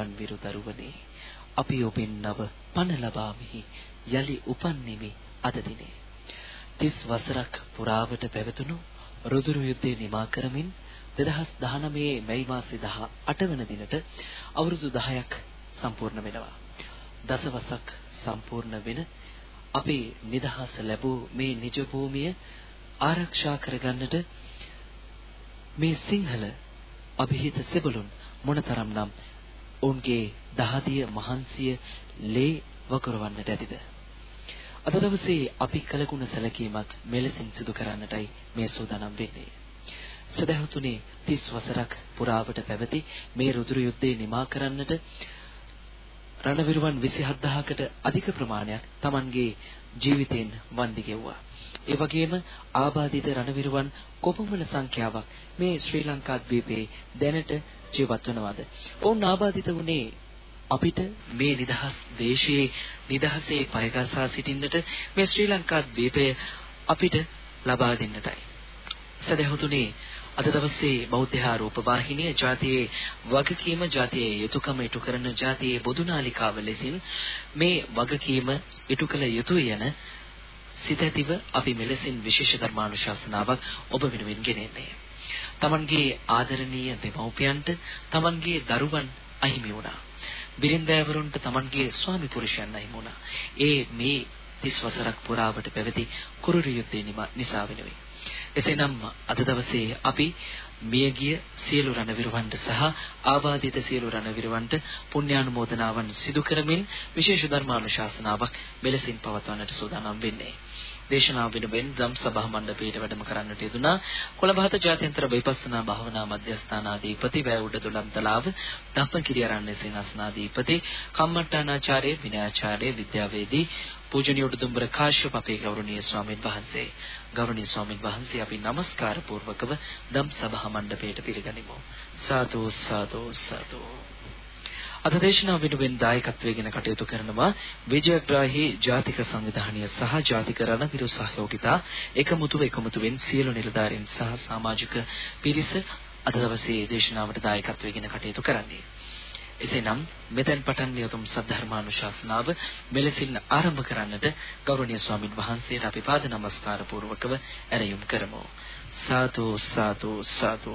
උපන් විරු දරුවනේ අපි ඔබෙන් නව පණ ලබාමිහි යලි උපන්නෙමි අද දිනේ. 30 වසරක් පුරාවට පැවතුණු රුදුරු යුද්ධය නිමා කරමින් 2019 මැයි මාසේ 18 වන දිනට අවුරුදු 10ක් සම්පූර්ණ වෙනවා. දසවසක් සම්පූර්ණ වෙන අපේ නිදහස ලැබූ මේ නිජ භූමිය ආරක්ෂා කරගන්නට මේ සිංහල અભිහිත සෙබළුන් මොනතරම්නම් ඔවුන්ගේ දහදිය මහන්සිය ලේ වකරවන්නට ඇතිද? අද දවසේ අපි කලගුණ සැලකීමක් මෙලෙසින් සිදු කරන්නටයි මේ සූදානම් වෙන්නේ. සදහතුනේ 30 වසරක් පුරාවට පැවති මේ රුදුරු යුද්ධේ නිමා කරන්නට රණවිරුවන් 27000කට අධික ප්‍රමාණයක් Tamanගේ ජීවිතෙන් වන්දි ගෙව්වා. ඒ වගේම ආබාධිත රණවිරුවන් කොපමණ සංඛ්‍යාවක් මේ ශ්‍රී ලංකා ද්වීපයේ දැනට ජීවත් වනවද? ඔවුන් ආබාධිත වුණේ අපිට මේ නිදහස් දේශයේ නිදහසේ පයගසා සිටින්නට මේ ශ්‍රී ලංකා ද්වීපය අපිට ලබා දෙන්නටයි. සදහතුනේ අද දවසේ බෞද්ධ ආරෝප වාහිනිය ජාතියේ වගකීම ජාතියේ යුතුයකම ඉටු කරන ජාතියේ බොදුනාලිකාව ලෙසින් මේ වගකීම ඉටු කළ යුතුය යන සිත ඇතිව අපි මෙලෙසින් විශේෂ ධර්මානුශාසනාවක් ඔබ වෙනුවෙන් ගෙනෙන්නේ. Tamanගේ ආදරණීය දෙමව්පියන්ට Tamanගේ දරුවන් අහිමි වුණා. බිරින්දෑවරුන්ට Tamanගේ ස්වාමි පුරුෂයන් අහිමි වුණා. ඒ මේ 30 වසරක් පුරාවට පැවති කුරුරු යුද්ධය නිසා වෙනුවෙන්. එසේනම් අද දවසේ අපි මියගිය සියලු රණවිරුවන්ට සහ ආබාධිත සියලු රණවිරුවන්ට පුණ්‍යානුමෝදනාවන් සිදු කරමින් විශේෂ ධර්මානුශාසනාවක් මෙලෙසින් පවත්වන්නට සූදානම් වෙන්නේ. දේශනාව වෙනුවෙන් ධම් සභා මණ්ඩපයට වැඩම කරන්නට යෙදුනා. කොළඹහත ජාත්‍යන්තර විපස්සනා භාවනා මධ්‍යස්ථානාධිපති වැවුඩ දුලම්තලාව ධම්මකිරිය ආරණ්‍ය සේනාසනාධිපති කම්මට්ටානාචාර්ය විනයාචාර්ය විද්‍යාවේදී පූජනීය උඩුදුම්බර කාශ්‍යප අපේ ගෞරවනීය ස්වාමීන් වහන්සේ. ගෞරවනීය ස්වාමීන් වහන්සේ අපි নমස්කාර පූර්වකව ධම් සභා මණ්ඩපයට පිළිගනිමු. සාදු සාදු සාදු. අද දේශනාව වෙනුවෙන් දායකත්වයෙන් කටයුතු කරනවා විජයග්‍රාහී ජාතික සංවිධානය සහ ජාතික රණවිරු සහයෝගිතා එකමුතුව එකමුතුවෙන් සියලු නිලධාරීන් සහ සමාජික පිරිස අද දවසේ දේශනාවට දායකත්වයෙන් කටයුතු කරන්නේ. එසේනම් මෙතෙන් පටන් මේ උතුම් සද්ධර්මානුශාසනාව මෙලෙසින් ආරම්භ කරන්නට ගෞරවනීය ස්වාමින් වහන්සේට අපි පාද නමස්කාර පූර්වකව ඇරයුම් කරමු. සාදු සාදු සාදු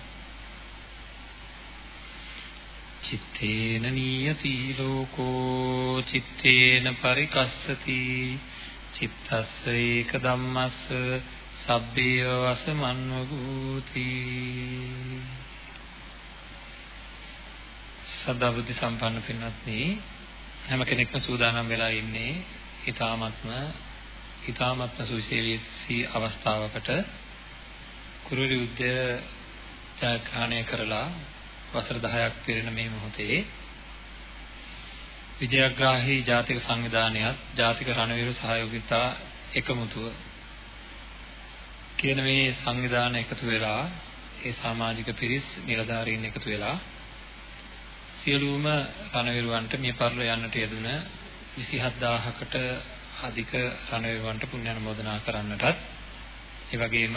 චිත්තේන නියති ලෝකෝ චිත්තේන පරිකස්සති චිත්තස්ස ඒක ධම්මස්ස සබ්බේ වසමන්වගූති සදා බුද්ධ සම්පන්න පින්වත්නි හැම කෙනෙක්ම සූදානම් වෙලා ඉන්නේ ඊ타මත්ම ඊ타මත්ම සුවිශේෂී අවස්ථාවකට කුරුලි යුද්ධය ජයග්‍රහණය කරලා වසර 10ක් පිරෙන මේ මොහොතේ විජයග්‍රාහී ජාතික සංවිධානයත් ජාතික රණවිරු සහයෝගිතා එකමුතුව කියන මේ සංවිධාන එකතු වෙලා ඒ සමාජික පිරිස් නිලධාරීන් එකතු වෙලා සියලුම රණවිරුවන්ට මිය පරලෝ යන්නට යෙදුන 27000කට අධික රණවිරුවන්ට පුණ්‍ය අනුමෝදනා කරන්නටත් ඒ වගේම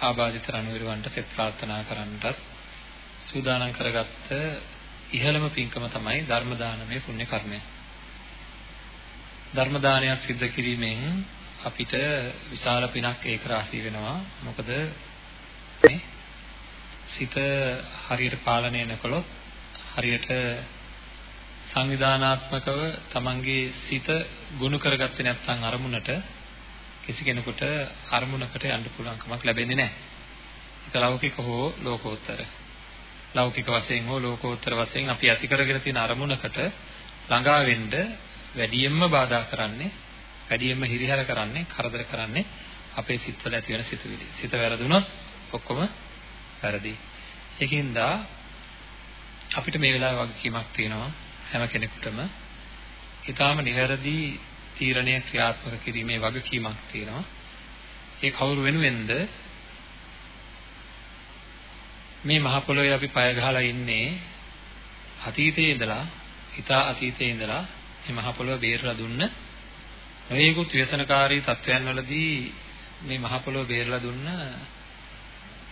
ආබාධිත රණවිරුවන්ට සෙත් ප්‍රාර්ථනා කරන්නටත් සූදානම් කරගත්ත ඉහළම පින්කම තමයි ධර්ම දානමය පුණ්‍ය කර්මය. ධර්ම දානයක් සිද්ධ කිරීමෙන් අපිට විශාල පිනක් ඒක රාශී වෙනවා. මොකද මේ සිත හරියට පාලනය නොකළොත් හරියට සංවිධානාත්මකව තමන්ගේ සිත ගොනු කරගත්තේ නැත්නම් අරමුණට කිසි කෙනෙකුට අරමුණකට යන්න පුළුවන් කමක් ලැබෙන්නේ නැහැ. ඒක ලෞකික හෝ ලෝකෝත්තර. ලෞකික වශයෙන් හෝ ලෝකෝත්තර වශයෙන් අපි ඇති කරගෙන තියෙන අරමුණකට ළඟා වෙන්න වැඩියෙන්ම බාධා කරන්නේ වැඩියෙන්ම හිරිහැර කරන්නේ කරදර කරන්නේ අපේ සිත්වල ඇති වෙන සිතුවිලි. සිත වැරදුනොත් ඔක්කොම වැරදි. ඒකින්ද අපිට මේ වෙලාවේ වගකීමක් තියෙනවා හැම කෙනෙකුටම ඊටාම නිවැරදි තීරණය ක්‍රියාත්මක කිරීමේ වගකීමක් තියෙනවා. ඒ කවුරු වෙනුවෙන්ද මේ මහ පොළොවේ අපි පය ගහලා ඉන්නේ අතීතයේ ඉඳලා හිතා අතීතයේ ඉඳලා මේ මහ පොළොව බේරලා දුන්න නොයෙකුත් ව්‍යසනකාරී තත්වයන් වලදී මේ මහ පොළොව බේරලා දුන්න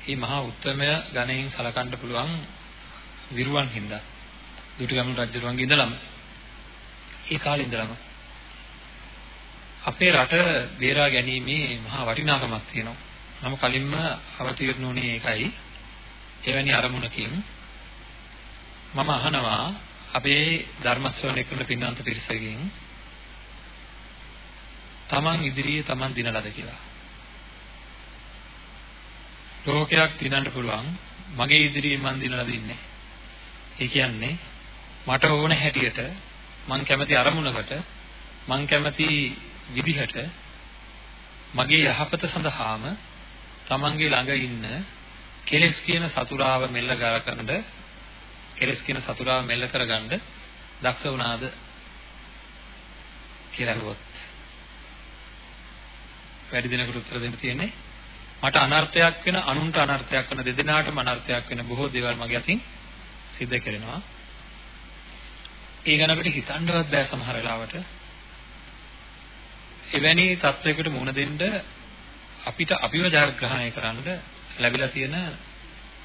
මේ මහා උත්මය ගණයෙන් සලකන්න පුළුවන් විරුවන් හින්දා දුටුගැමුණු රජුරුවන්ගේ ඉඳලම ඒ කාලේ ඉඳලම අපේ රට බේරා ගැනීමේ මහා වටිනාකමක් තියෙනවා. නම කලින්ම අවතීර්ණ වුණේ ඒකයි. එවැනි අරමුණකින් මම අහනවා අපේ ධර්ම ශ්‍රවණය කරන පින්නන්ත පිරිසකින් තමන් ඉදිරියේ තමන් දිනලාද කියලා. ලෝකයක් දිනන්න පුළුවන් මගේ ඉදිරියේ මන් දිනලා දින්නේ. ඒ කියන්නේ මට ඕන හැටියට මං කැමති අරමුණකට මං කැමති විදිහට මගේ යහපත සඳහාම තමන්ගේ ළඟ ඉන්න කෙලස් කියන සතුරාව මෙල්ල කරගන්න කෙලස් කියන සතුරාව මෙල්ල කරගන්න දක්ෂ වුණාද කියලා අහුවොත්. වැඩි දිනකට උත්තර දෙන්න තියෙන්නේ මට අනර්ථයක් වෙන අනුන්ට අනර්ථයක් වෙන දෙදෙනාටම අනර්ථයක් වෙන බොහෝ දේවල් මගේ අතින් සිද්ධ කරනවා. ඒ ගැන අපිට හිතන්නවත් බෑ සමහර වෙලාවට. එවැනි තත්වයකට මුහුණ දෙන්න අපිට අපිව ජයග්‍රහණය කරන්න ලැබිලා තියෙන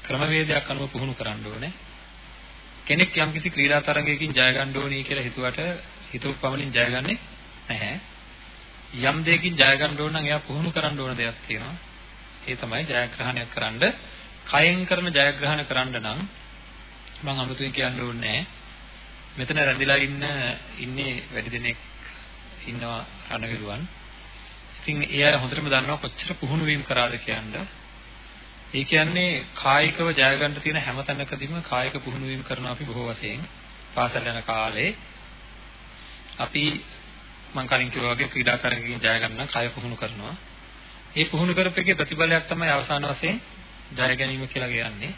ක්‍රමවේදයක් අනුව පුහුණු කරන්න ඕනේ. කෙනෙක් යම්කිසි ක්‍රීඩා තරගයකින් ජය ගන්න ඕනේ කියලා හිතුවට හිතුව පමණින් ජයගන්නේ නැහැ. යම් දෙයකින් ජය ගන්න ඕන නම් එයා පුහුණු කරන්න ඕන දෙයක් තියෙනවා. ඒ තමයි ජයග්‍රහණයක් කරන්න. කයෙන් කරන ජයග්‍රහණ කරන්න නම් මම අමුතුවෙන් කියන්න ඕනේ මෙතන රැඳිලා ඉන්න ඉන්නේ වැඩි දෙනෙක් ඉන්නවා රණවිරුවන්. ඉතින් ඒ අය හොඳටම දන්නවා කොච්චර පුහුණු වීම කරාද කියන්නේ. ඒ කියන්නේ කායිකව ජය ගන්න තියෙන හැම තැනකදීම කායික පුහුණු වීම කරනවා අපි බොහෝ වශයෙන් පාසල් යන කාලේ අපි මම කලින් කිව්වා වගේ ක්‍රීඩාකාරකකින් ජය ගන්න කය පුහුණු කරනවා. ඒ පුහුණු කරපෙකේ ප්‍රතිඵලයක් තමයි අවසාන වශයෙන් ජය ගැනීම කියලා කියන්නේ.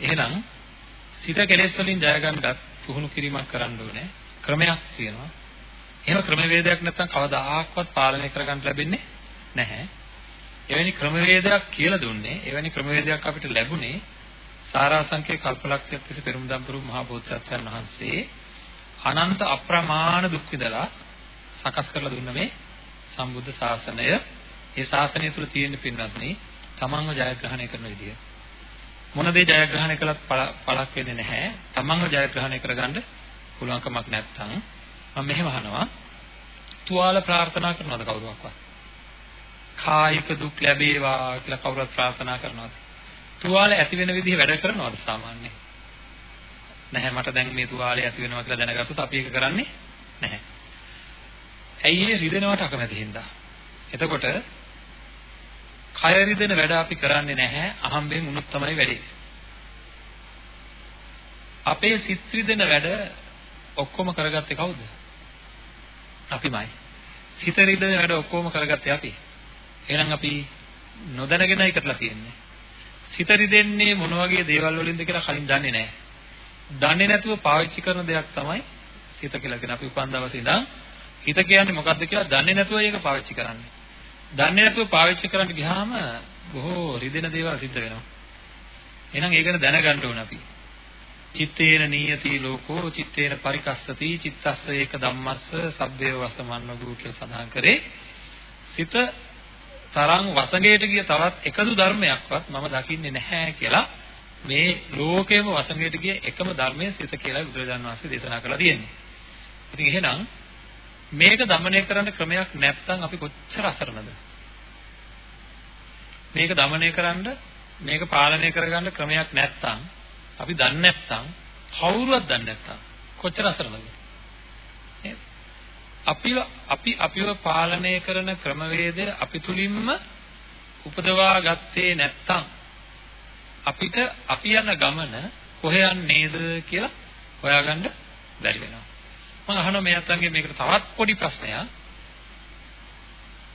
එහෙනම් සිත කෙලෙස් වලින් ජය ගන්නත් පුහුණු කිරීමක් කරන්න ඕනේ. ක්‍රමයක් තියෙනවා. එහෙම ක්‍රමවේදයක් නැත්නම් කවදාහක්වත් පාලනය කරගන්න ලැබෙන්නේ නැහැ. එවැනි ක්‍රමවේදයක් කියලා දුන්නේ, එවැනි ක්‍රමවේදයක් අපිට ලැබුණේ සාරාංශකේ කල්පලක්ෂයක් තිස්සේ පෙරමුදම්පුරු මහා බෝධිසත්වයන් වහන්සේ අනන්ත අප්‍රමාණ දුක් විඳලා සකස් කරලා දුන්න මේ සම්බුද්ධ ශාසනය. ඒ ශාසනය තුල තියෙන පින්වත්නි තමන්ව ජයග්‍රහණය කරන විදිය. මොන දේ ජයග්‍රහණය කළත් පළක් වෙන්නේ නැහැ. තමන්ව ජයග්‍රහණය කරගන්න පුළුවන්කමක් නැත්නම් මම මෙහෙම අහනවා තුවාල ප්‍රාර්ථනා කරනවද කවුරුවක්වත් කායික දුක් ලැබේවා කියලා කවුරුත් ප්‍රාර්ථනා කරනවද? තුවාල ඇති වෙන විදිහ වැඩ කරනවද සාමාන්‍යයෙන් නැහැ මට දැන් මේ තුවාලේ ඇති වෙනවා කියලා දැනගත්තොත් අපි ඒක කරන්නේ නැහැ. ඇයි ඒ රිදෙනවට අකමැති හින්දා? එතකොට කය රිදෙන වැඩ අපි කරන්නේ නැහැ අහම්බෙන් උනොත් තමයි වැඩේ. අපේ සිත් රිදෙන වැඩ ඔක්කොම කරගත්තේ කවුද? අපිමයි. සිත රිදෙන වැඩ ඔක්කොම කරගත්තේ අපි. එහෙනම් අපි නොදැනගෙනයි කරලා තියෙන්නේ. සිත රිදෙන්නේ මොන වගේ දේවල් වලින්ද කියලා කලින් දන්නේ නැහැ. දන්නේ නැතුව පාවිච්චි කරන දෙයක් තමයි සිත කියලා කියන අපි උපන් දවසේ ඉඳන් හිත කියන්නේ මොකක්ද කියලා දන්නේ නැතුව ඒක පාවිච්චි කරන්නේ. දන්නේ නැතුව පාවිච්චි කරන්න ගියාම බොහෝ රිදෙන දේවල් සිද්ධ වෙනවා. එහෙනම් ඒක ගැන දැනගන්න ඕන අපි. චිත්තේන නීයති ලෝකෝ චිත්තේන පරිකස්සති චිත්තස්ස ඒක ධම්මස්ස සබ්බේ වසමන්නගු කියලා සඳහන් කරේ සිත තරම් වසඟයට ගිය තවත් එකදු ධර්මයක්වත් මම දකින්නේ නැහැ කියලා මේ ලෝකයේම වසඟයට ගිය එකම ධර්මය සිත කියලා බුදුරජාණන් වහන්සේ දේශනා කරලා තියෙනවා. ඉතින් එහෙනම් මේක দমনය කරන්න ක්‍රමයක් නැත්නම් අපි කොච්චර අසරණද? මේක দমনය කරන්න මේක පාලනය කරගන්න ක්‍රමයක් නැත්නම් අපි දන්නේ නැත්නම් කවුරුවත් දන්නේ නැත්නම් කොච්චර අසරණද? නේද? අපිව අපි අපිව පාලනය කරන ක්‍රමවේදය අපි තුලින්ම උපදවා ගත්තේ නැත්තම් අපිට අපි යන ගමන කොහේ යන්නේද කියලා හොයාගන්න බැරි වෙනවා. මම අහනවා මේ අතන්ගේ මේකට තවත් පොඩි ප්‍රශ්නයක්.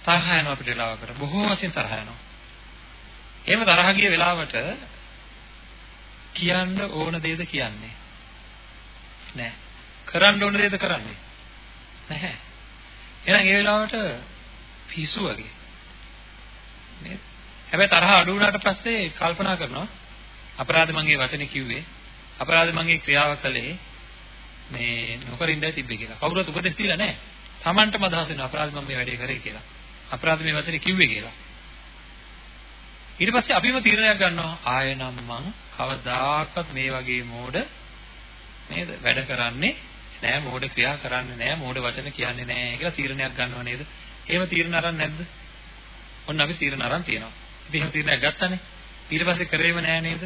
තරහ යනවා අපිට වෙලාවකට බොහෝ වශයෙන් තරහ යනවා. එහෙම තරහ ගිය වෙලාවට කියන්න ඕන දේද කියන්නේ නැහැ. කරන්න ඕන දේද කරන්නේ නැහැ. එහෙනම් ඒ වෙලාවට පිසු වගේ. නේද? හැබැයි තරහ අඩු වුණාට පස්සේ කල්පනා කරනවා අපරාධ මගේ වචනේ කිව්වේ අපරාධ මගේ ක්‍රියාව කළේ මේ නොකර ඉඳලා තිබ්බේ කියලා. කවුරුත් උපදෙස් දීලා නැහැ. Tamanටම අදහස් වෙනවා අපරාධ මම මේ වැඩේ කරේ කියලා. අපරාධ මේ වචනේ කිව්වේ කියලා. ඊට පස්සේ අපිම තීරණයක් ගන්නවා ආයෙ නම් මං කවදාකවත් මේ වගේ මෝඩ නේද වැඩ කරන්නේ නෑ මෝඩ ක්‍රියා කරන්නේ නෑ මෝඩ වචන කියන්නේ නෑ කියලා තීරණයක් ගන්නව නේද? එහෙම තීරණ අරන් නැද්ද? ඔන්න අපි තීරණ අරන් තියෙනවා. ඉතින් එහෙම තීරණයක් ගත්තානේ. ඊට පස්සේ කරේම නෑ නේද?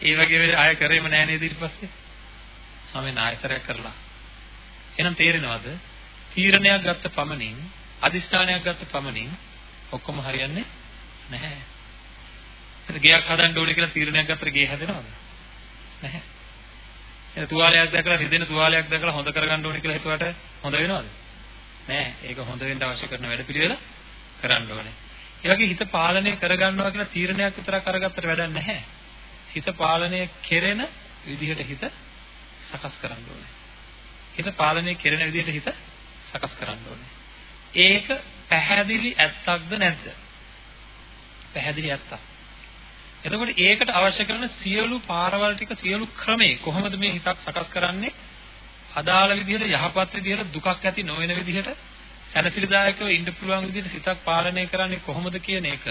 ඒ වගේ වෙලේ ආයෙ කරේම නෑ නේද ඊට පස්සේ? මම නායතරයක් කරලා. එහෙනම් තේරෙනවද? තීරණයක් ගත්ත පමණින් අදිස්ථානයක් ගත්ත පමණින් ඔක්කොම හරියන්නේ නැහැ. ඒක ගයක් හදන්න ඕනේ කියලා තීරණයක් ගත්තට ගේ හැදෙනවද? නැහැ. එහෙනම් තුවාලයක් දැකලා රිදෙන තුවාලයක් දැකලා හොඳ කරගන්න ඕනේ කියලා හිතුවට හොඳ වෙනවද? නැහැ. ඒක හොඳ වෙන්න අවශ්‍ය කරන වැඩපිළිවෙල කරන්න ඕනේ. ඒ වගේ හිත පාලනය කරගන්නවා කියලා තීරණයක් විතරක් අරගත්තට වැඩක් නැහැ. හිත පාලනය කෙරෙන විදිහට හිත සකස් කරන්න ඕනේ. හිත පාලනය කෙරෙන විදිහට හිත සකස් කරන්න ඕනේ. ඒක පැහැදිලි ඇත්තක්ද නැද්ද? පැහැදිලි ඇත්තක්. එතකොට ඒකට අවශ්‍ය කරන සියලු පාරවල් ටික සියලු ක්‍රමේ කොහොමද මේ හිතක් සකස් කරන්නේ? අදාළ විදිහට යහපත් විදිහට දුකක් ඇති නොවන විදිහට සැනසිලිදායකව ඉන්න පුළුවන් විදිහට සිතක් පාලනය කරන්නේ කොහොමද කියන එක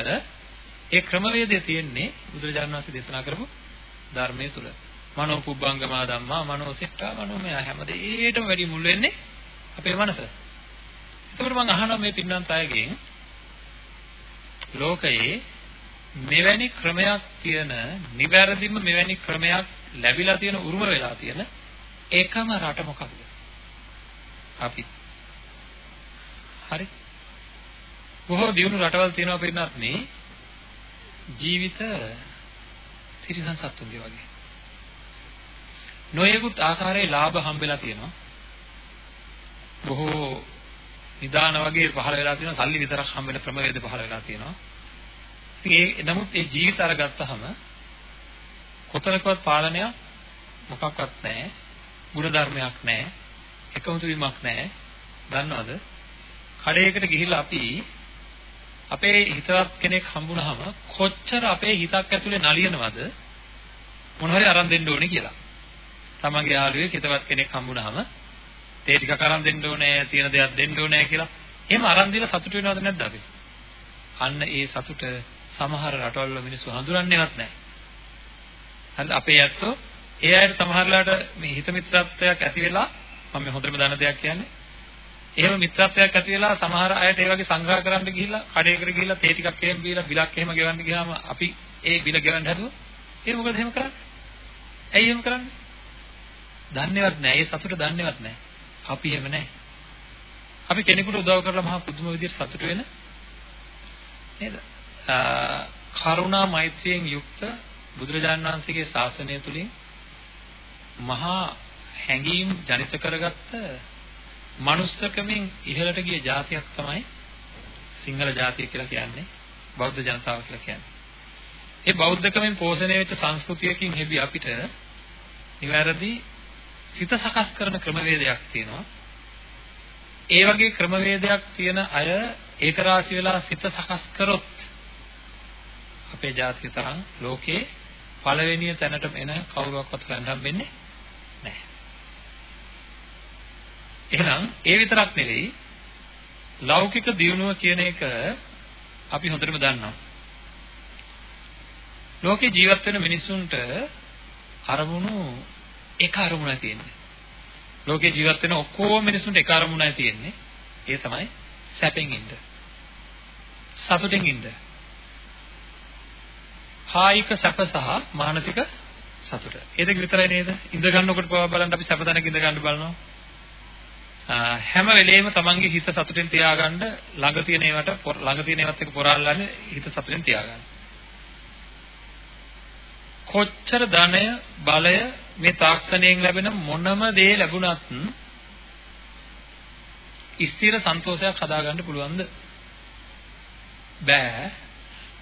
ඒ ක්‍රමවේදය තියෙන්නේ බුදුරජාණන් වහන්සේ දේශනා කරපු ධර්මයේ තුල. මනෝ පුබ්බංගමා ධම්මා මනෝ සිට්ඨා මනෝමය හැම දෙයකටම වැඩි මුල් වෙන්නේ අපේ මනස. එතකොට මම අහනවා මේ පින්නන්ත අයගෙන් ලෝකයේ මෙවැනි ක්‍රමයක් තියෙන, නිවැරදිම මෙවැනි ක්‍රමයක් ලැබිලා තියෙන උරුම වෙලා තියෙන එකම රට මොකක්ද? අපි. හරි. බොහෝ දියුණු රටවල් තියෙනවා පින්නත් නේ ජීවිත තිරිසන් සත්තුන්ගේ වගේ. නොයෙකුත් ආකාරයේ ලාභ හම්බෙලා තියෙනවා. බොහෝ නිදාන වගේ පහළ වෙලා තියෙනවා සල්ලි විතරක් හම්බෙන ක්‍රමවේද පහළ වෙලා තියෙනවා. ඉතින් ඒ නමුත් ඒ ජීවිත අර ගත්තහම කොතනකවත් පාලනයක් මොකක්වත් නැහැ. ගුණ ධර්මයක් නැහැ. එකමුතු වීමක් නැහැ. දන්නවද? කඩේකට ගිහිල්ලා අපි අපේ හිතවත් කෙනෙක් හම්බුනහම කොච්චර අපේ හිතක් ඇතුලේ නලියනවද මොන හරි අරන් දෙන්න ඕනේ කියලා. තමන්ගේ යාළුවෙක් හිතවත් කෙනෙක් හම්බුනහම තේ ටිකක් අරන් දෙන්න ඕනේ, තියෙන දේක් දෙන්න ඕනේ කියලා. එහෙම අරන් දීලා සතුට වෙනවද නැද්ද අපි? අන්න ඒ සතුට සමහර රටවල් වල මිනිස්සු හඳුනන්නේවත් නැහැ. හරිද? අපේ ඇත්තෝ ඒ අයට සමහරලාට මේ හිත මිත්‍රත්වයක් ඇති වෙලා මම මේ හොඳටම දන්න දෙයක් කියන්නේ. එහෙම මිත්‍රත්වයක් ඇති වෙලා සමහර අයට ඒ වගේ සංග්‍රහ කරන්න ගිහිල්ලා කඩේකට ගිහිල්ලා තේ ටිකක් එහෙම බීලා බිලක් එහෙම ගෙවන්න ගියාම අපි ඒ බිල ගෙවන්න හදුවා. ඒ මොකද එහෙම කරන්නේ? ඇයි එහෙම කරන්නේ? දන්නේවත් නැහැ. ඒ සතුට දන්නේවත් නැහැ. අපි එහෙම නැහැ. අපි කෙනෙකුට උදව් කරලා මහා පුදුම විදිහට සතුට වෙන නේද? කරුණා මෛත්‍රියෙන් යුක්ත බුදුරජාණන් වහන්සේගේ ශාසනය තුලින් මහා හැඟීම් ජනිත කරගත්ත මනුස්සකමින් ඉහළට ගිය જાතියක් තමයි සිංහල ජාතිය කියලා කියන්නේ බෞද්ධ ජනතාව කියලා කියන්නේ. ඒ බෞද්ධකමෙන් පෝෂණය වෙච්ච සංස්කෘතියකින් හැබි අපිට නිවැරදි සිත සකස් කරන ක්‍රමවේදයක් තියෙනවා. ඒ වගේ ක්‍රමවේදයක් තියෙන අය ඒක රාශි වෙලා සිත සකස් කරොත් අපේ ජාතිය තරම් ලෝකේ පළවෙනිය තැනටම එන කවුරුවක්වත් හොයන්න හම්බෙන්නේ නැහැ. එහෙනම් ඒ විතරක් නෙවෙයි ලෞකික දියුණුව කියන එක අපි හොඳටම දන්නවා. ලෝකේ ජීවත් වෙන මිනිස්සුන්ට අරමුණු එක අරමුණයි තියෙන්නේ. ලෝකේ ජීවත් වෙන ඔක්කොම මිනිස්සුන්ට එක අරමුණයි තියෙන්නේ. ඒ තමයි සැපෙන් ඉන්න. සතුටින් ඉන්න. කායික සැප සහ මානසික සතුට. ඒ දෙක විතරයි නේද? ඉඳ ගන්නකොට පවා බලන්න අපි සැප දැනක ඉඳ ගන්න බලනවා. හැම වෙලෙම තමන්ගේ හිත සතුටින් තියාගන්න ළඟ තියෙන ඒවට ළඟ තියෙන ඒවත් එක්ක පොරාලන්නේ හිත සතුටින් තියාගන්න. කොච්චර ධනය බලය මේ තාක්ෂණයෙන් ලැබෙන මොනම දේ ලැබුණත් ස්ථිර සන්තෝෂයක් හදාගන්න පුළුවන්ද? බෑ.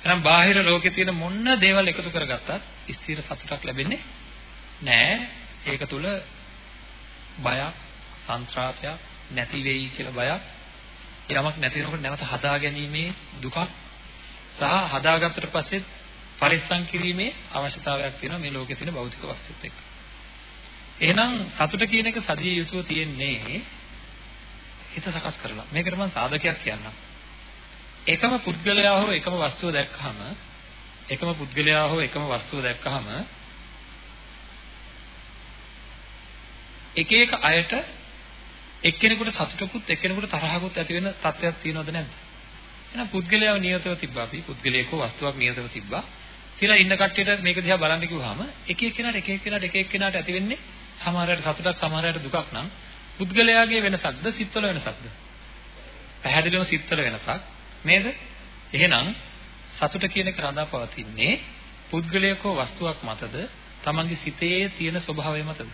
එහෙනම් බාහිර ලෝකේ තියෙන මොන දේවල් එකතු කරගත්තත් ස්ථිර සතුටක් ලැබෙන්නේ නෑ. ඒක තුල බයක්, සන්ත්‍රාසයක් නැති වෙයි කියලා බයක්. යමක් නැති වෙනකොට නැවත හදාගැනීමේ දුකක් සහ හදාගත්තට පස්සේ පරිස්සම් කිරීමේ අවශ්‍යතාවයක් තියෙනවා මේ ලෝකේ තියෙන භෞතික වස්තුත් එක්ක. එහෙනම් සතුට කියන එක සදිය යුතුව තියෙන්නේ හිත සකස් කරලා. මේකට මම සාධකයක් කියන්නම්. එකම පුද්ගලයා හෝ එකම වස්තුව දැක්කහම එකම පුද්ගලයා හෝ එකම වස්තුව දැක්කහම එක එක අයට එක්කෙනෙකුට සතුටකුත් එක්කෙනෙකුට තරහකුත් ඇති වෙන තත්ත්වයක් තියෙනවද නැද්ද? එහෙනම් පුද්ගලයාව නියතව තිබ්බා අපි පුද්ගලයෙකෝ වස්තුවක් නියතව තිබ්බා. කියලා ඉන්න කට්ටියට මේක දිහා බලන්න කිව්වහම එක එක්කෙනාට එක එක්කෙනාට එක එක්කෙනාට ඇති වෙන්නේ සමහරයට සතුටක් සමහරයට දුකක් නම් පුද්ගලයාගේ වෙනසක්ද සිත්වල වෙනසක්ද? පැහැදිලිවම සිත්වල වෙනසක් නේද? එහෙනම් සතුට කියන එක රඳා පවතින්නේ පුද්ගලයකෝ වස්තුවක් මතද තමන්ගේ සිතේ තියෙන ස්වභාවය මතද?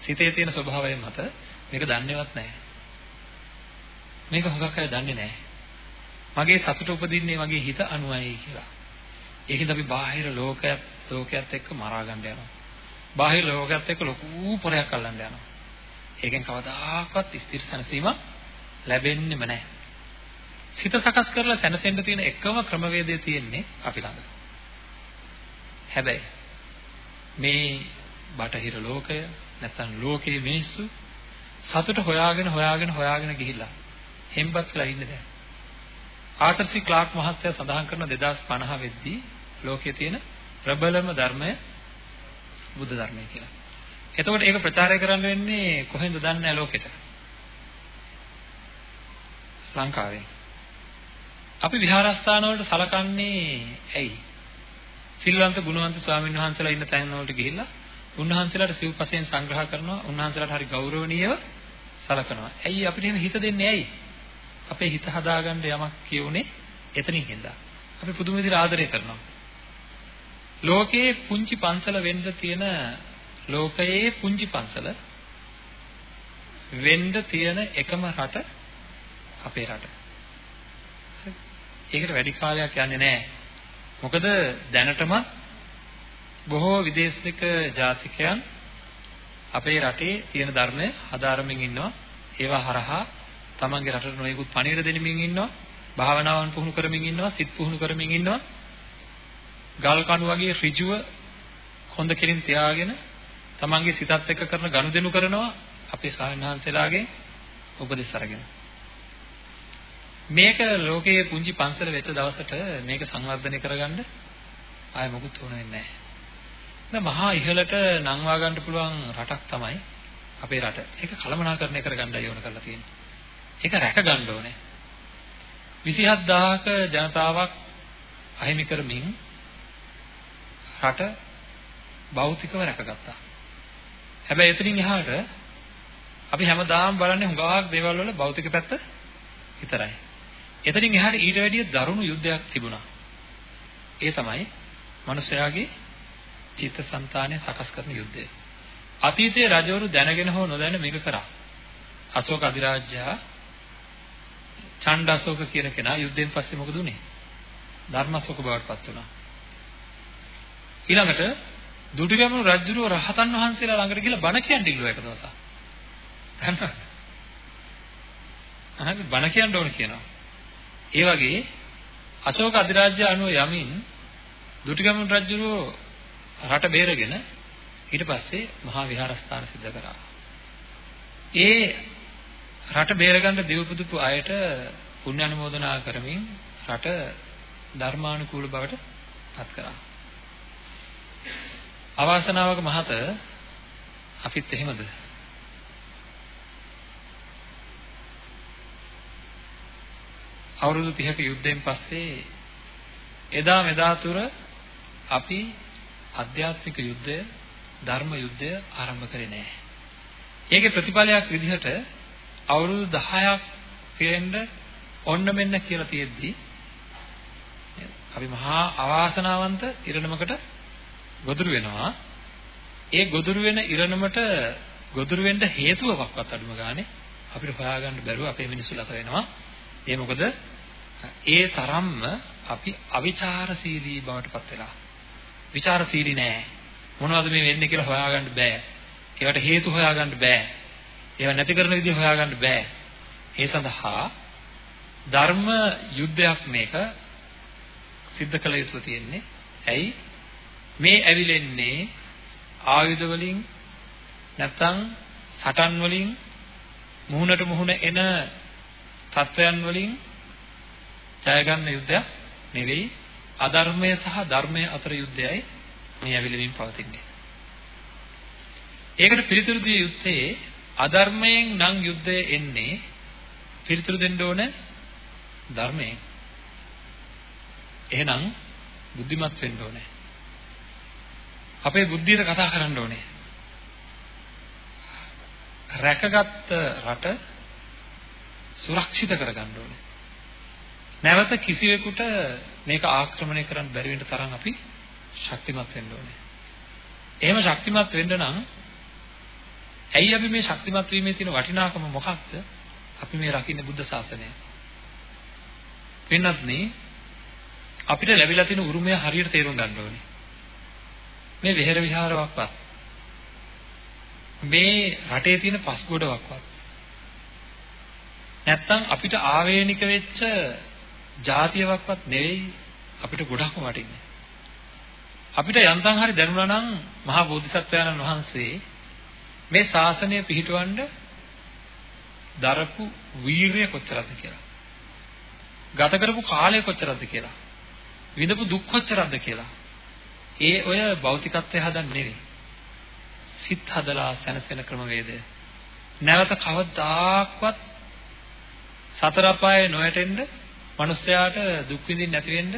සිතේ තියෙන ස්වභාවය මත මේක දන්නේවත් නැහැ. මේක හුඟක් අය දන්නේ නැහැ. මගේ සතුට උපදින්නේ මගේ හිත අනුවයි කියලා. ඒකෙන්ද අපි බාහිර ලෝකයක් ලෝකයක් එක්ක මරා ගන්න යනවා. බාහිර ලෝකයක් එක්ක ලොකු පොරයක් අල්ලන්න යනවා. ඒකෙන් කවදාකවත් ස්ථිර සැනසීමක් ලැබෙන්නෙම නැහැ. සිත සකස් කරලා සැනසෙන්න තියෙන එකම ක්‍රමවේදය තියෙන්නේ අපි ළඟ. හැබැයි මේ බටහිර ලෝකය නැත්තම් ලෝකයේ මිනිස්සු සතුට හොයාගෙන හොයාගෙන හොයාගෙන ගිහිල්ලා හෙම්බත් වෙලා ඉන්නේ දැන්. ආතර් සි ක්ලාක් මහත්තයා සඳහන් කරන 2050 වෙද්දී ලෝකයේ තියෙන ප්‍රබලම ධර්මය බුද්ධ ධර්මය කියලා. එතකොට ඒක ප්‍රචාරය කරන්න වෙන්නේ කොහෙන්ද දන්නේ නැහැ ලෝකෙට. ලංකාවේ. අපි විහාරස්ථාන වලට සලකන්නේ ඇයි? සිල්වන්ත ගුණවන්ත ස්වාමීන් වහන්සේලා ඉන්න තැන් වලට ගිහිල්ලා උන්වහන්සේලාට සිව්පසෙන් සංග්‍රහ කරනවා උන්වහන්සේලාට හරි ගෞරවණීයව සලකනවා. ඇයි අපිට එහෙම හිත දෙන්නේ ඇයි? අපේ හිත හදාගන්න යමක් කියුනේ එතනින් හින්දා. අපි පුදුම විදිහට ආදරය කරනවා. ලෝකයේ පුංචි පන්සල වෙන්න තියෙන ලෝකයේ පුංචි පන්සල වෙන්න තියෙන එකම රට අපේ රට. ඒකට වැඩි කාලයක් යන්නේ නැහැ. මොකද දැනටම බොහෝ විදේශික ජාතිකයන් අපේ රටේ තියෙන ධර්මය හදාරමින් ඉන්නවා. ඒවා හරහා තමන්ගේ රටට නොයෙකුත් පණිවිඩ දෙනමින් ඉන්නවා. භාවනාවන් පුහුණු කරමින් ඉන්නවා. සිත් පුහුණු කරමින් ඉන්නවා. ගල් කණු වගේ ඍජුව හොඳ කෙලින් තියාගෙන තමන්ගේ සිතත් එක්ක කරන ගනුදෙනු කරනවා අපේ සාහිණාන්සලාගේ උපදෙස් අරගෙන. මේක ලෝකයේ පුංචි පන්සල වෙච්ච දවසට මේක සංවර්ධනය කරගන්න ආය මොකුත් උන වෙන්නේ නැහැ. දැන් මහා ඉහළට නංවා ගන්න පුළුවන් රටක් තමයි අපේ රට. ඒක කළමනාකරණය කරගන්නයි ඕන කරලා තියෙන්නේ. ඒක රැක ගන්න ඕනේ. 27000ක ජනතාවක් අහිමි කරමින් රට භෞතිකව රැකගත්තා. හැබැයි එතනින් එහාට අපි හැමදාම බලන්නේ හුඟක් දේවල් වල භෞතික පැත්ත විතරයි. එතනින් එහාට ඊට වැඩිය දරුණු යුද්ධයක් තිබුණා. ඒ තමයි මනුස්සයාගේ චිත්තසංතානය සකස් කරන යුද්ධය. අතීතයේ රජවරු දැනගෙන හෝ නොදැන මේක කරා. අශෝක අධිරාජ්‍යයා ඡණ්ඩ අශෝක කියන කෙනා යුද්ධයෙන් පස්සේ මොකද උනේ? ධර්මශෝක බවට පත් වුණා. ඊළඟට දුටුගැමුණු රජුරුව රහතන් වහන්සේලා ළඟට ගිහලා බණ කියන්න ඉල්ලුවා එක දවසක්. දන්නවද? අහන්න බණ කියන්න ඕන කියනවා. ඒ වගේ අශෝක අධිරාජ්‍ය අනුව යමින් දුටුගැමුණු රජුරෝ රට බේරගෙන ඊට පස්සේ මහා විහාරස්ථාන සිද්ධ කරා. ඒ රට බේරගන්න දිවපුදුපු අයට පුණ්‍ය අනුමෝදනා කරමින් රට ධර්මානුකූල බවට පත් කරා. අවාසනාවක මහත අපිත් එහෙමද? අවුරුදු 30ක යුද්ධයෙන් පස්සේ එදා මෙදා තුර අපි අධ්‍යාත්මික යුද්ධය ධර්ම යුද්ධය ආරම්භ කරේ නැහැ. ඒකේ ප්‍රතිඵලයක් විදිහට අවුරුදු 10ක් පිරෙන්න ඔන්න මෙන්න කියලා තියෙද්දි අපි මහා අවාසනාවන්ත ඉරණමකට ගොදුරු වෙනවා. ඒ ගොදුරු වෙන ඉරණමට ගොදුරු වෙන්න හේතුවක්වත් අඩුම ගානේ අපිට හොයාගන්න බැරුව අපේ මිනිස්සු ලත වෙනවා. ඒ මොකද ඒ තරම්ම අපි අවිචාරශීලී බවට පත් වෙලා. විචාරශීලී නෑ. මොනවද මේ වෙන්නේ කියලා හොයාගන්න බෑ. ඒවට හේතු හොයාගන්න බෑ. ඒව නැති කරන විදිහ හොයාගන්න බෑ. ඒ සඳහා ධර්ම යුද්ධයක් මේක සිද්ධ කළ යුතු තියෙන්නේ. ඇයි? මේ ඇවිලෙන්නේ ආයුධ වලින් නැත්නම් සටන් වලින් මුහුණට මුහුණ එන තත්වයන් වලින් ජය ගන්න යුද්ධයක් නෙවෙයි අධර්මය සහ ධර්මය අතර යුද්ධයයි මේ ඇවිලෙමින් පවතින්නේ. ඒකට පිළිතුරු දිය යුත්තේ අධර්මයෙන් නම් යුද්ධය එන්නේ පිළිතුරු දෙන්න ඕන ධර්මයෙන්. එහෙනම් බුද්ධිමත් වෙන්න ඕනේ. අපේ බුද්ධියට කතා කරන්න ඕනේ. රැකගත් රට සුරක්ෂිත කරගන්න ඕනේ. නැවත කිසිවෙකුට මේක ආක්‍රමණය කරන්න බැරි වෙන්න තරම් අපි ශක්තිමත් වෙන්න ඕනේ. එහෙම ශක්තිමත් වෙන්න නම් ඇයි අපි මේ ශක්තිමත් වීමේ තියෙන වටිනාකම මොකක්ද? අපි මේ රකින්න බුද්ධ ශාසනය. වෙනත් නේ අපිට ලැබිලා තියෙන උරුමය හරියට තේරුම් ගන්න ඕනේ. මේ විහෙර විහාරවක්වත් මේ රටේ තියෙන පස්ගොඩවක්වත් නැත්තම් අපිට ආවේනික වෙච්ච જાතියවක්වත් නෙවෙයි අපිට ගොඩක්ම වටින්නේ. අපිට යන්තම් හරි දැනුණා නම් මහා බෝධිසත්වයන්න් වහන්සේ මේ ශාසනය පිහිටවන්න දරපු වීරිය කොච්චරද කියලා. ගත කරපු කාලය කොච්චරද කියලා. විඳපු දුක් කොච්චරද කියලා. ඒ ඔය භෞතිකත්වය හදන්න නෙවෙයි. සිත් හදලා සැනසෙන ක්‍රමවේදය. නැවත කවදාක්වත් සතර අපායේ නොයටෙන්න මිනිස්යාට දුක් විඳින්න නැති වෙන්න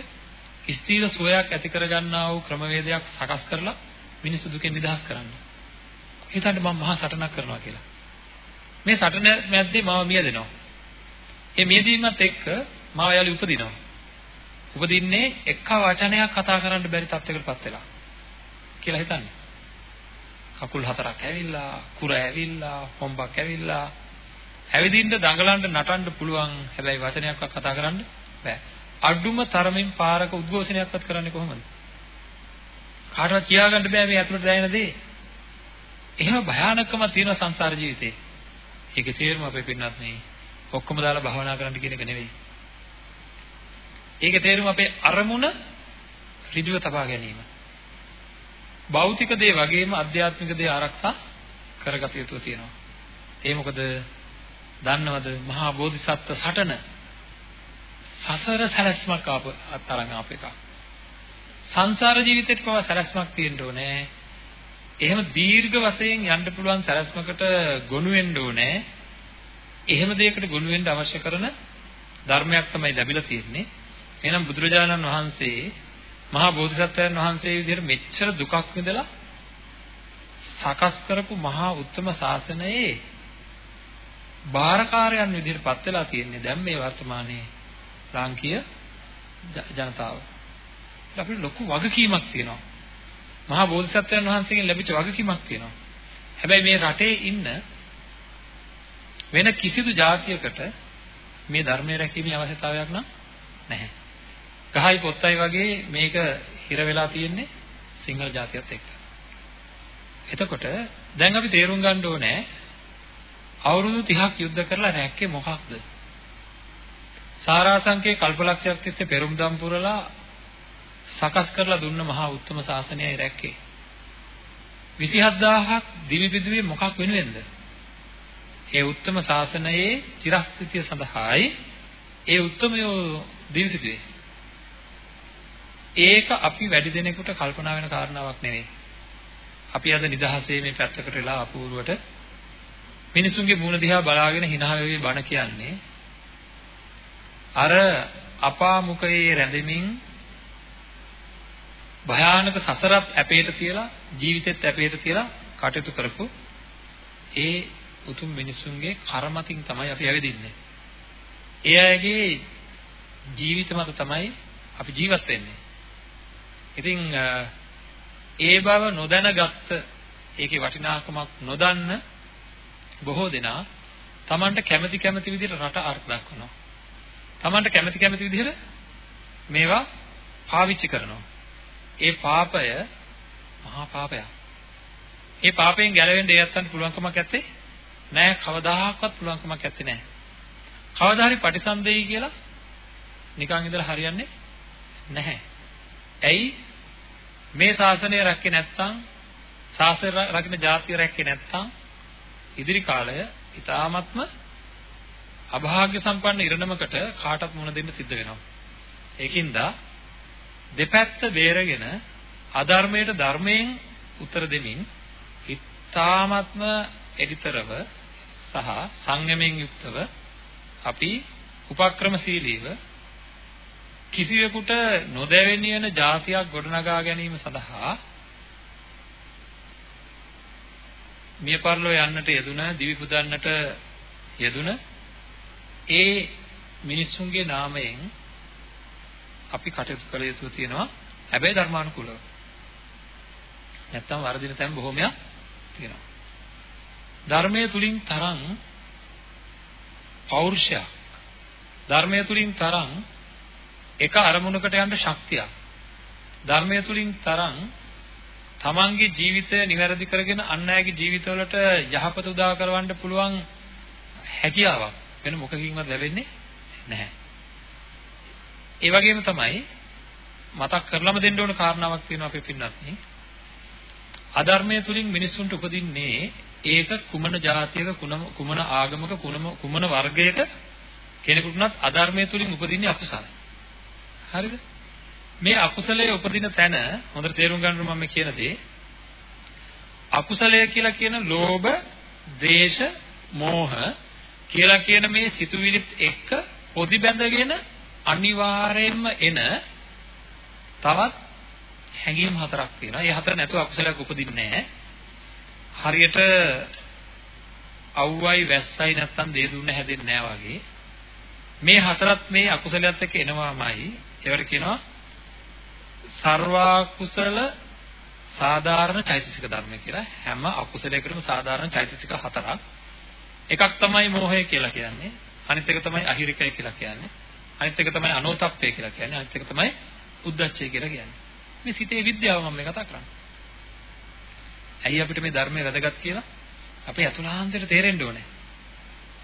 ස්ථීර සුවයක් ඇති කරගන්නා වූ ක්‍රමවේදයක් සකස් කරලා මිනිස්සු දුකෙන් නිදහස් කරන්න. හිතන්න මම මහා සටනක් කරනවා කියලා. මේ සටන මැද්දේ මාව මියදෙනවා. මේ මියදීමත් එක්ක මාව යාලි උපදිනවා. උපදින්නේ එක වචනයක් කතා කරන්න බැරි තත්යකටපත් වෙලා. කියලා හිතන්නේ. කකුල් හතරක් ඇවිල්ලා, කුර ඇවිල්ලා, හොම්බක් ඇවිල්ලා, ඇවිදින්න දඟලන්න නටන්න පුළුවන්. හැබැයි වචනයක්වත් කතා කරන්න බෑ. අඩුම තරමින් පාරක උද්ඝෝෂණයක්වත් කරන්නේ කොහොමද? කාටවත් කියාගන්න බෑ මේ ඇතුළට දැනෙන දේ. එහෙම භයානකම තියෙන සංසාර ජීවිතේ. ඒකේ තේරුම අපේ පින්නත් නේ. ඔක්කොම දාලා භවනා කරන්න කියන එක නෙවෙයි. ඒකේ තේරුම අපේ අරමුණ ඍජුව තබා ගැනීම. භෞතික දේ වගේම ආධ්‍යාත්මික දේ ආරක්ෂා කරගත යුතු තියෙනවා. ඒ මොකද දන්නවද මහා බෝධිසත්ව සටන සසර සැලැස්මක් ආප තරම් ආප එකක්. සංසාර ජීවිතේට පවා සැලැස්මක් තියෙන්න ඕනේ. එහෙම දීර්ඝ වශයෙන් යන්න පුළුවන් සැලැස්මකට ගොනු වෙන්න ඕනේ. එහෙම දෙයකට ගොනු වෙන්න අවශ්‍ය කරන ධර්මයක් තමයි ලැබිලා තියෙන්නේ. එහෙනම් බුදුරජාණන් වහන්සේ මහා බෝධිසත්වයන් වහන්සේ විදිහට මෙච්චර දුකක් විඳලා සකස් කරපු මහා උත්තම ශාසනයේ බාරකාරයන් විදිහට පත් වෙලා තියෙන්නේ දැන් මේ වර්තමානයේ ලාංකීය ජනතාව. අපිට ලොකු වගකීමක් තියෙනවා. මහා බෝධිසත්වයන් වහන්සේගෙන් ලැබිච්ච වගකීමක් තියෙනවා. හැබැයි මේ රටේ ඉන්න වෙන කිසිදු જાතියකට මේ ධර්මයේ රැකීමේ අවශ්‍යතාවයක් නැහැ. ගහයි පොත්තයි වගේ මේක හිර වෙලා තියෙන්නේ සිංහල ජාතියත් එක්ක. එතකොට දැන් අපි තේරුම් ගන්න ඕනේ අවුරුදු 30ක් යුද්ධ කරලා රැක්කේ මොකක්ද? සාරාංශකේ කල්පලක්ෂයක් තිස්සේ පෙරම්දම් පුරලා සකස් කරලා දුන්න මහා උත්තම ශාසනයයි රැක්කේ. 27000ක් දිවිපිදුවේ මොකක් වෙනුවෙන්ද? ඒ උත්තම ශාසනයේ චිරස්ථිතිය සඳහායි ඒ උත්තමයෝ දිවිපිදුවේ. ඒක අපි වැඩි දෙනෙකුට කල්පනා වෙන කාරණාවක් නෙවෙයි. අපි අද නිදහසේ මේ පැත්තකට වෙලා අපූර්වට මිනිසුන්ගේ මූණ දිහා බලාගෙන hina වෙවි බණ කියන්නේ අර අපා මුඛයේ රැඳෙමින් භයානක සසරත් ඇපේට තියලා ජීවිතෙත් ඇපේට තියලා කටයුතු කරපු ඒ උතුම් මිනිසුන්ගේ කර්මතින් තමයි අපි ඇවිදින්නේ. ඒ අයගේ ජීවිත මත තමයි අපි ජීවත් වෙන්නේ. ඉතින් ඒ බව නොදැනගත්ත ඒකේ වටිනාකමක් නොදන්න බොහෝ දෙනා Tamanට කැමැති කැමැති විදිහට රට අර්ථ දක්වනවා. Tamanට කැමැති කැමැති විදිහට මේවා පාවිච්චි කරනවා. ඒ පාපය මහා පාපයක්. ඒ පාපයෙන් ගැලවෙන්න ඒ අත්තන්ට පුළුවන්කමක් නැත්තේ නෑ කවදාහක්වත් පුළුවන්කමක් නැත්තේ නෑ. කවදා හරි පටිසන්දෙයි කියලා නිකන් ඉඳලා හරියන්නේ නැහැ. ඇයි මේ ශාසනය රැක්කේ නැත්නම් ශාසනය රකින්න ජාතිය රැක්කේ නැත්නම් ඉදිරි කාලය ඉතාමත්ම අභාග්‍ය සම්පන්න ඉරණමකට කාටත් මුහුණ දෙන්න සිද්ධ වෙනවා. ඒකින්ද දෙපැත්ත බේරගෙන අධර්මයට ධර්මයෙන් උත්තර දෙමින් ඉතාමත්ම එඩිතරව සහ සංයමයෙන් යුක්තව අපි උපක්‍රමශීලීව කිසිවෙකුට නොදැවෙන යන જાතියක් ගොඩනගා ගැනීම සඳහා මිය පරලෝ යන්නට යෙදුන දිවි පුදන්නට යෙදුන ඒ මිනිසුන්ගේ නාමයෙන් අපි කටයුතු කළ යුතු තියෙනවා. හැබැයි ධර්මානුකූලව. නැත්තම් වර්ධින තැන් බොහෝමයක් තියෙනවා. ධර්මයේ තුලින් තරම් පෞරුෂයක්. ධර්මයේ තුලින් තරම් එක අරමුණකට යන්න ශක්තියක්. ධර්මයේ තුලින් තරම් තමන්ගේ ජීවිතය નિවැරදි කරගෙන අන් අයගේ ජීවිතවලට යහපත උදා කරවන්න පුළුවන් හැකියාවක් වෙන මොකකින්වත් ලැබෙන්නේ නැහැ. ඒ වගේම තමයි මතක් කරලම දෙන්න ඕන කාරණාවක් තියෙනවා අපේ පින්නත්නි. අධර්මයේ තුලින් මිනිස්සුන්ට උපදින්නේ ඒක කුමන જાතියක කුමන ආගමක කුමන වර්ගයක කෙනෙකුටවත් අධර්මයේ තුලින් උපදින්නේ අකුසලයි. හරිද? මේ අකුසලයේ උපදින තැන හොඳට තේරුම් ගන්න මම කියන දේ අකුසලය කියලා කියන ලෝභ, ද්වේෂ, මෝහ කියලා කියන මේ සිතුවිලිත් එක්ක පොදි බැඳගෙන අනිවාර්යයෙන්ම එන තවත් හැඟීම් හතරක් තියෙනවා. ඒ හතර නැතුව අකුසලයක් උපදින්නේ නැහැ. හරියට අවුවයි වැස්සයි නැත්තම් දේ දුන්න හැදෙන්නේ නැහැ වගේ. මේ හතරත් මේ අකුසලයත් එක්ක එනවාමයි. ඒවට කියනවා සර්වාකුසල සාධාරණ චෛතසික ධර්ම කියලා හැම අකුසලයකටම සාධාරණ චෛතසික හතරක්. එකක් තමයි මෝහය කියලා කියන්නේ. අනිත් එක තමයි අහිරිකය කියලා කියන්නේ. අනිත් එක තමයි අනෝතප්පය කියලා කියන්නේ. අනිත් එක තමයි උද්දච්චය කියලා කියන්නේ. මේ සිතේ විද්‍යාව මම කතා කරන්නේ. ඇයි අපිට මේ ධර්මය වැදගත් කියලා? අපේ අතුලාන්තයට තේරෙන්න ඕනේ.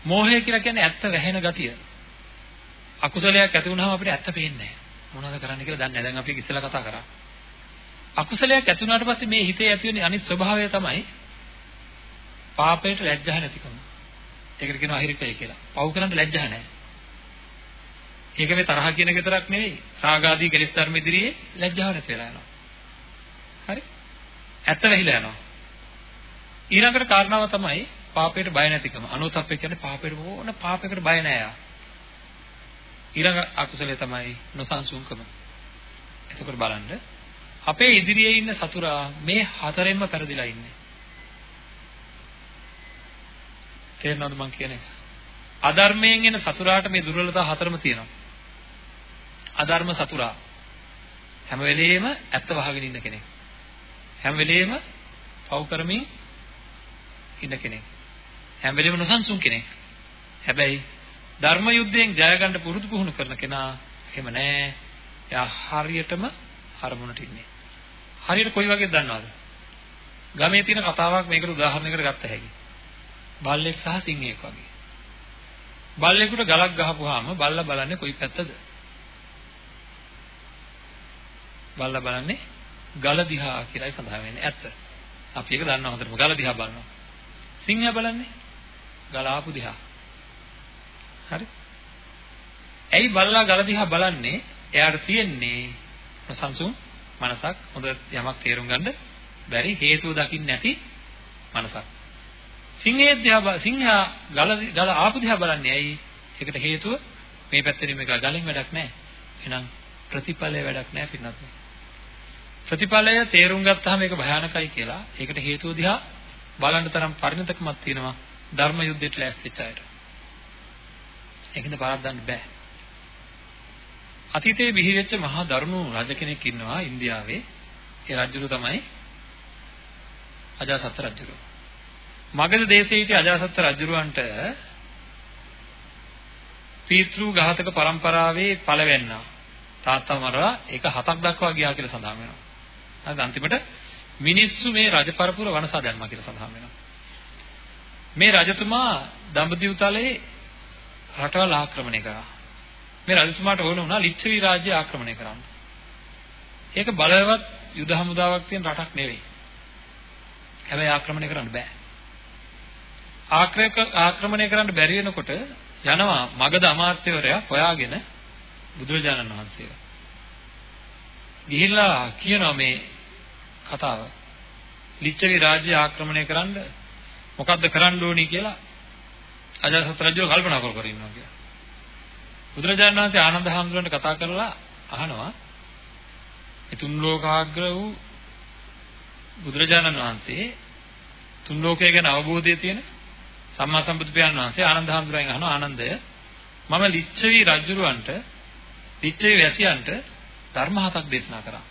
මෝහය කියලා කියන්නේ ඇත්ත වැහෙන ගතිය. අකුසලයක් ඇති වුනහම අපිට ඇත්ත පේන්නේ නැහැ. මොනවද කරන්න කියලා දන්නේ නැහැ. දැන් අපි ඉස්සෙල්ලා කතා කරා. අකුසලයක් ඇති වුණාට පස්සේ මේ හිතේ ඇති වෙන අනිත් ස්වභාවය තමයි පාපයට ලැජ්ජා නැතිකම. ඒකට කියනවා අහිරිකය කියලා. පව් කරන්න ලැජ්ජා නැහැ. ඒක මේ තරහ කියන එක විතරක් නෙවෙයි. රාගාදී කෙලෙස් ධර්ම ඉදිරියේ ලැජ්ජාව නැති වෙලා යනවා. හරි? ඇත්ත වෙහිලා යනවා. ඊළඟට කාරණාව තමයි පාපයට බය නැතිකම. අනුතප්පේ කියන්නේ පාපයට ඕන පාපයකට බය නැහැ යා. ඊළඟ අකුසලය තමයි නොසන්සුන්කම. එතකොට බලන්න අපේ ඉදිරියේ ඉන්න සතුරා මේ හතරෙන්ම පෙරදිලා ඉන්නේ. තේරෙනවද මං කියන එක? අධර්මයෙන් එන සතුරාට මේ දුර්වලතා හතරම තියෙනවා. අධර්ම සතුරා හැම වෙලෙම ඇත්ත වහගෙන ඉන්න කෙනෙක්. හැම වෙලෙම පව් කරමින් ඉන්න කෙනෙක්. හැම වෙලෙම නොසන්සුන් කෙනෙක්. හැබැයි ධර්ම යුද්ධයෙන් ජය ගන්න පුරුදු පුහුණු කරන කෙනා එහෙම නෑ. එයා හරියටම අරමුණට ඉන්නේ. හරියට කොයි වගේද දන්නවද? ගමේ තියෙන කතාවක් මේකට උදාහරණයකට ගත්ත හැකි. බල්ලෙක් සහ සිංහයෙක් වගේ. බල්ලෙකුට ගලක් ගහපුවාම බල්ලා බලන්නේ කොයි පැත්තද? බල්ලා බලන්නේ ගල දිහා කියලායි සඳහන් වෙන්නේ. ඇත්ත. අපි ඒක දන්නවා හොඳටම ගල දිහා බලනවා. සිංහයා බලන්නේ ගල ආපු දිහා. හරි? ඇයි බල්ලා ගල දිහා බලන්නේ? එයාට තියෙන්නේ ප්‍රසංසුම් මනසක් හොඳ යමක් තේරුම් ගන්න බැරි හේතුව දකින්න නැති මනසක්. සිංහයේ දිහා සිංහා ගල ගල ආපු දිහා බලන්නේ ඇයි? ඒකට හේතුව මේ පැත්තේ මේක ගලෙන් වැඩක් නැහැ. එහෙනම් ප්‍රතිඵලය වැඩක් නැහැ පින්නත්. ප්‍රතිඵලය තේරුම් ගත්තාම ඒක භයානකයි කියලා. ඒකට හේතුව දිහා බලන්න තරම් පරිණතකමක් තියෙනවා ධර්ම යුද්ධයට ලෑස්තිච්ච අයට. ඒකින්ද පරද්දන්න බෑ. අතීතයේ බිහිවෙච්ච මහා දරුණු රජ කෙනෙක් ඉන්නවා ඉන්දියාවේ. ඒ රජුරු තමයි අජාසත් රජුරු. මගධ දේශයේ සිටි අජාසත් රජුරවන්ට පීතෘ ඝාතක පරම්පරාවේ පළවෙන්නා තාත්තා මරලා ඒක හතක් දක්වා ගියා කියලා සඳහන් වෙනවා. හරිද අන්තිමට මිනිස්සු මේ රජපරපුර වනසා දැම්මා කියලා සඳහන් වෙනවා. මේ රජතුමා දඹදිව් තලයේ රටවල් ආක්‍රමණය කරා. මේ රජතුමාට ඕන වුණා ලිච්ඡවි රාජ්‍ය ආක්‍රමණය කරන්න. ඒක බලවත් යුද හමුදාවක් තියෙන රටක් නෙවෙයි. හැබැයි ආක්‍රමණය කරන්න බෑ. ආක්‍රේක ආක්‍රමණය කරන්න බැරි වෙනකොට යනවා මගධ අමාත්‍යවරයා හොයාගෙන බුදුරජාණන් වහන්සේලා. ගිහිල්ලා කියනවා මේ කතාව. ලිච්ඡවි රාජ්‍ය ආක්‍රමණය කරන්න මොකද්ද කරන්න ඕනි කියලා අජාසත් රජුව කල්පනා කර කර ඉන්නවා කියලා. බුදුරජාණන් වහන්සේ ආනන්ද හාමුදුරන්ට කතා කරලා අහනවා ඒ තුන් ලෝකාග්‍ර වූ බුදුරජාණන් වහන්සේ තුන් ලෝකය ගැන අවබෝධය තියෙන සම්මා සම්බුදු පියාණන් වහන්සේ ආනන්ද හාමුදුරන් අහනවා ආනන්දය මම ලිච්ඡවි රජුරවන්ට ලිච්ඡවි වැසියන්ට ධර්ම හතක් දේශනා කරා.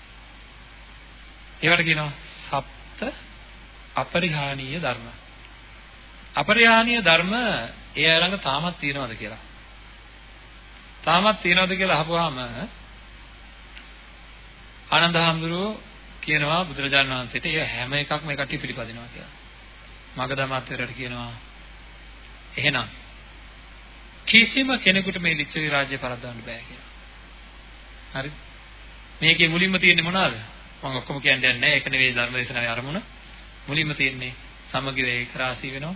ඒවට කියනවා සප්ත අපරිහානීය ධර්ම. අපරිහානීය ධර්ම ඒ අය ළඟ තාමත් තියෙනවද කියලා. තාමත් තියෙනවද කියලා අහපුවාම ආනන්ද හාමුදුරුවෝ කියනවා බුදුරජාණන් වහන්සේට ඒ හැම එකක්ම ඒ කට්ටිය පිළිපදිනවා කියලා. මගධමාත්‍යරට කියනවා එහෙනම් කිසිම කෙනෙකුට මේ ලිච්ඡවි රාජ්‍ය පරද්දවන්න බෑ කියලා. හරි? මේකේ මුලින්ම තියෙන්නේ මොනවාද? මම ඔක්කොම කියන්නේ නැහැ. ඒක නෙවෙයි ධර්ම දේශනාවේ අරමුණ. මුලින්ම තියෙන්නේ සමගිව ඒක රාශී වෙනවා.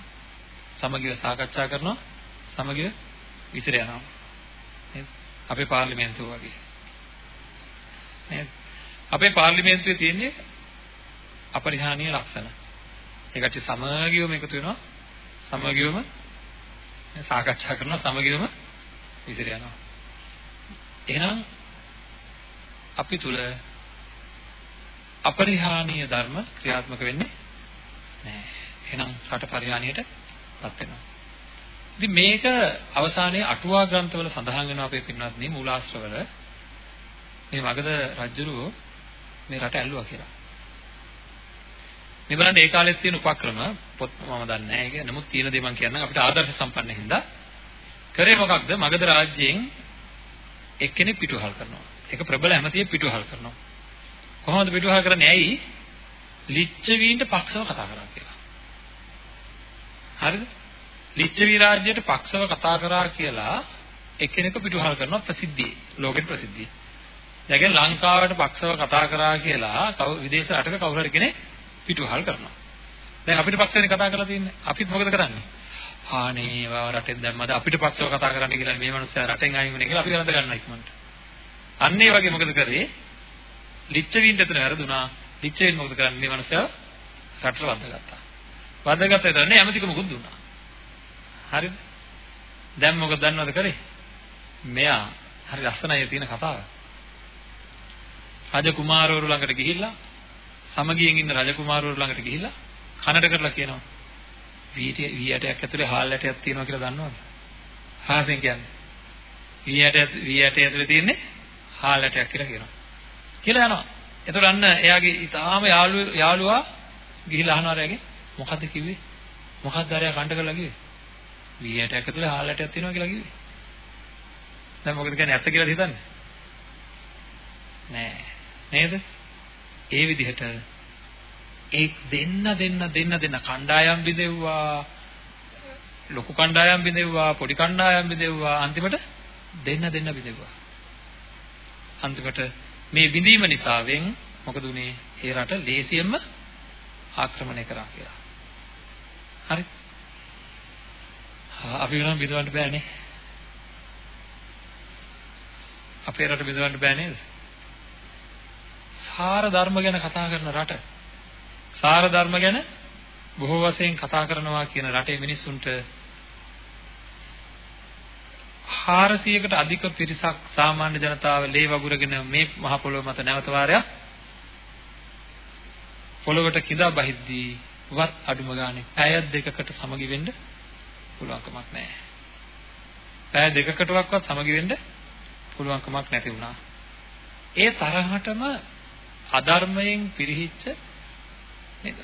සමගිව සාකච්ඡා කරනවා. සමගිව විතර යනවා. නේද? අපේ පාර්ලිමේන්තුව වගේ. නේද? අපේ පාර්ලිමේන්තුවේ තියෙන්නේ අපරිහානීය ලක්ෂණ. ඒකට සමගියවම එකතු වෙනවා. සමගියවම සාකච්ඡා කරනවා සමගියම විසිර යනවා. එහෙනම් අපි තුල අපරිහානීය ධර්ම ක්‍රියාත්මක වෙන්නේ නැහැ. එහෙනම් රට පරිහානියටපත් වෙනවා. ඉතින් මේක අවසානයේ අටුවා ග්‍රන්ථවල සඳහන් වෙනවා අපේ පින්වත්නි මූලාශ්‍රවල මේ මගධ රජුරෝ මේ රට ඇල්ලුවා කියලා. මේ බලන්න ඒ කාලෙත් තියෙන උපක්‍රම පොත් මම දන්නේ නැහැ ඒක. නමුත් තියෙන දේ මම කියන්නම් අපිට ආදර්ශ සම්පන්න හින්දා කරේ මොකක්ද? මගධ රාජ්‍යයෙන් එක්කෙනෙක් පිටුහල් කරනවා. ඒක ප්‍රබල ඇමතිය පිටුහල් කරනවා. කොහොමද පිටුහල් කරන්නේ? ඇයි? ලිච්ඡවීන්ට පක්ෂව කතා කරා කියලා. හරිද? ලිච්ඡවි රාජ්‍යයට පක්ෂව කතා කරා කියලා එක්කෙනෙක් පිටුහල් කරනවා ප්‍රසිද්ධියේ. ලෝකෙට ප්‍රසිද්ධියේ. දැන් ලංකාවට පක්ෂව කතා කරා කියලා විදේශ රටක කවුරු හරි කෙනෙක් පිටුවහල් කරනවා. දැන් අපිට පක්ෂයෙන් කතා කරලා තින්නේ. අපිත් මොකද කරන්නේ? ආනේ වාව රටෙන් දැම්මද අපිට පක්ෂව කතා කරන්න කියලා මේ මනුස්සයා රටෙන් අයින් වෙන්නේ කියලා අපි කරඳ ගන්න ඉක්මනට. අන්න ඒ වගේ මොකද කරේ? ලිච්ඡවීන් දෙතන වැරදුනා. ලිච්ඡවීන් මොකද කරන්නේ? මේ මනුස්සයා රටට වද්දාගත්තා. වද්දාගත්තා විතර නේ ඇමතිකමකුත් දුන්නා. හරිද? දැන් මොකද දන්නවද කරේ? මෙයා හරි ලස්සනයි තියෙන කතාව. රජ කුමාරවරු ළඟට ගිහිල්ලා සමගියෙන් ඉන්න රජකුමාරවරු ළඟට ගිහිල්ලා කනට කරලා කියනවා වී වී ඇටයක් ඇතුලේ හාල් ඇටයක් තියෙනවා කියලා දන්නවද? හාසෙන් කියන්නේ. වී ඇට වී ඇටය ඇතුලේ තියෙන්නේ හාල් ඇටයක් කියලා කියනවා. කියලා යනවා. එතකොට අන්න එයාගේ ඊටාම යාළුව යාළුවා ගිහිල්ලා අහනවා එයාගෙන් මොකද්ද කිව්වේ? මොකද්ද අරයා කණ්ඩ කරලා කිව්වේ? වී ඇටයක් ඇතුලේ හාල් ඇටයක් තියෙනවා කියලා කිව්වේ. දැන් මොකද කියන්නේ ඇත්ත කියලා හිතන්නේ? නෑ. නේද? ඒ විදිහට ඒ දෙන්න දෙන්න දෙන්න දෙන්න කණ්ඩායම් බිඳෙව්වා ලොකු කණ්ඩායම් බිඳෙව්වා පොඩි කණ්ඩායම් බිඳෙව්වා අන්තිමට දෙන්න දෙන්න බිඳෙව්වා අන්තිමට මේ බිඳීම නිසාවෙන් මොකද උනේ ඒ රට ලේසියෙන්ම ආක්‍රමණය කරා කියලා හරි. අපි වෙනම් බිඳවන්න බෑනේ අපේ රට බිඳවන්න බෑ නේද? සාර ධර්ම ගැන කතා කරන රට. සාර ධර්ම ගැන බොහෝ වශයෙන් කතා කරනවා කියන රටේ මිනිස්සුන්ට 400කට අධික පිරිසක් සාමාන්‍ය ජනතාව ලේ වගුරගෙන මේ මහ පොළොව මත නැවත වාරයක් පොළොවට කිඳා බහිද්දී වත් අඩුම ගානේ පැය දෙකකට සමගි වෙන්න පුළුවන්කමක් නැහැ. පැය දෙකකටවත් සමගි වෙන්න පුළුවන්කමක් නැති වුණා. ඒ තරහටම අධර්මයෙන් පිරිහිච්ච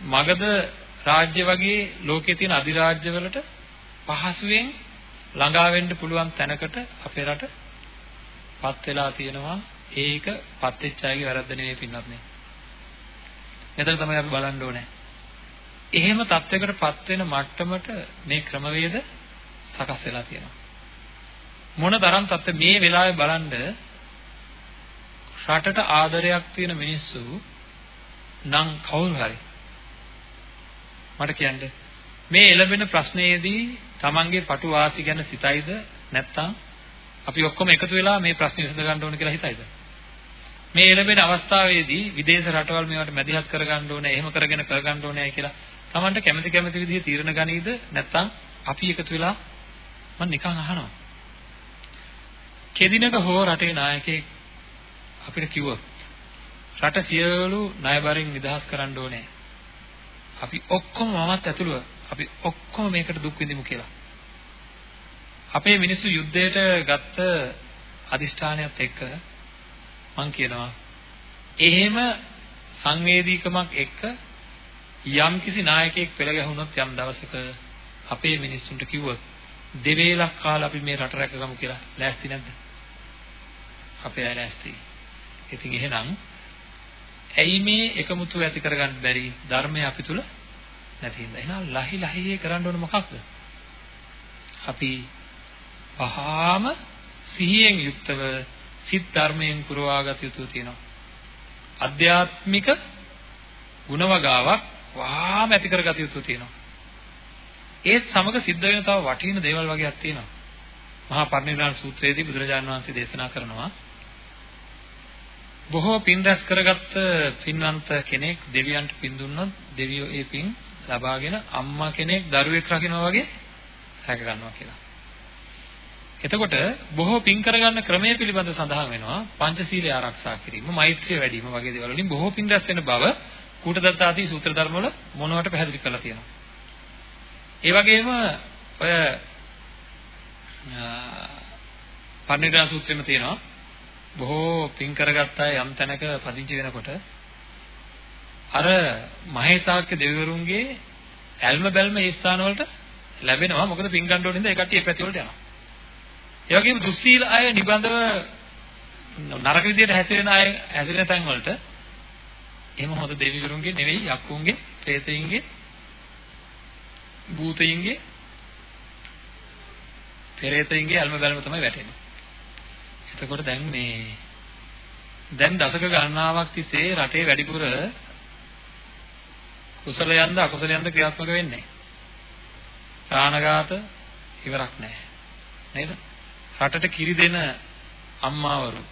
මගධ රාජ්‍ය වගේ ලෝකයේ තියෙන අධිරාජ්‍යවලට පහසුවෙන් ළඟා වෙන්න පුළුවන් තැනකට අපේ රට පත් වෙලා තියෙනවා ඒක පත් වෙච්ච අයගේ වැරද්ද නෙවෙයි පින්වත් නේ. මෙතන තමයි අපි බලන්න ඕනේ. එහෙම තත්වයකට පත් වෙන මට්ටමට මේ ක්‍රමවේද සකස් වෙලා තියෙනවා. මොන තරම් තත්ත්ව මේ වෙලාවේ බලන්න රටට ආදරයක් තියෙන මිනිස්සු නම් කවුරු හරි මට කියන්න මේ එළඹෙන ප්‍රශ්නයේදී Tamange පටු වාසි ගැන සිතයිද නැත්නම් අපි ඔක්කොම එකතු වෙලා මේ ප්‍රශ්නේ විසඳ ගන්න ඕන කියලා හිතයිද මේ එළඹෙන අවස්ථාවේදී විදේශ රටවල් මේවට මැදිහත් කරගන්න ඕනේ එහෙම කරගෙන කරගන්න ඕනේ කියලා Tamanට කැමති කැමති විදිහේ තීරණ ගනීද නැත්නම් අපි එකතු වෙලා මම නිකන් අහනවා කෙදිනක හෝ රටේ නායකයෙක් අපිට කිව්වොත් රට සියලු ණයබරින් නිදහස් කරන්න ඕනේ. අපි ඔක්කොම මමත් ඇතුළුව අපි ඔක්කොම මේකට දුක් විඳිමු කියලා. අපේ මිනිස්සු යුද්ධයට ගත්ත අදිෂ්ඨානයත් එක්ක මම කියනවා එහෙම සංවේදීකමක් එක්ක යම් කිසි නායකයෙක් පෙළ ගැහුනොත් යම් දවසක අපේ මිනිස්සුන්ට කිව්වොත් දෙවේලක් කාලා අපි මේ රට රැකගමු කියලා ලෑස්ති නැද්ද? අපේ අය ලෑස්තියි. ඉතින් එහෙනම් ඇයි මේ එකමුතු ඇති කරගන්න බැරි ධර්මය අපි තුල නැති හින්දා. එහෙනම් ලහි ලහියේ කරන්න ඕන මොකක්ද? අපි පහාම සිහියෙන් යුක්තව සිත් ධර්මයෙන් පුරවාගත යුතු තියෙනවා. අධ්‍යාත්මික ගුණවගාවක් වහාම ඇති කරගත යුතු තියෙනවා. ඒත් සමග සිද්ධ වෙන තව වටින දේවල් වගේක් තියෙනවා. මහා පරිනිර්වාණ සූත්‍රයේදී බුදුරජාණන් වහන්සේ දේශනා කරනවා බොහෝ පින් රැස් කරගත්ත පින්වන්ත කෙනෙක් දෙවියන්ට පින් දුන්නොත් දෙවියෝ ඒ පින් ලබාගෙන අම්මා කෙනෙක් දරුවෙක් රකින්නවා වගේ රැක ගන්නවා කියලා. එතකොට බොහෝ පින් කරගන්න ක්‍රමය පිළිබඳ සඳහන් වෙනවා පංචශීලය ආරක්ෂා කිරීම, මෛත්‍රිය වැඩි වීම වගේ දේවල් වලින් බොහෝ පින් රැස් වෙන බව කූටදත්තාදී සූත්‍ර ධර්ම වල මොනවට පැහැදිලි කරලා තියෙනවා. ඒ වගේම ඔය පරිණිරා සූත්‍රෙම තියෙනවා. බොහෝ පින් කරගත්ත අය යම් තැනක පදිංචි වෙනකොට අර මහේසාක්‍ය දෙවිවරුන්ගේ ඇල්ම බැල්ම ඒ ස්ථානවලට ලැබෙනවා. මොකද පින් ගන්න ඕනින්ද ඒ කට්ටිය ඒ පැති වලට යනවා. ඒ වගේම දුස්සීල අය නිබඳව නරක විදියට හැසිරෙන අය හැසිරෙන තැන් වලට එහෙම හොඳ දෙවිවරුන්ගේ නෙවෙයි යක්කුන්ගේ പ്രേතයින්ගේ භූතයින්ගේ පෙරේතයින්ගේ ඇල්ම බැල්ම තමයි වැටෙන්නේ එතකොට දැන් මේ දැන් දශක ගණනාවක් තිස්සේ රටේ වැඩිපුර කුසලයන්ද අකුසලයන්ද ක්‍රියාත්මක වෙන්නේ. ප්‍රාණඝාත ඉවරක් නැහැ. නේද? රටට කිරි දෙන අම්මාවරු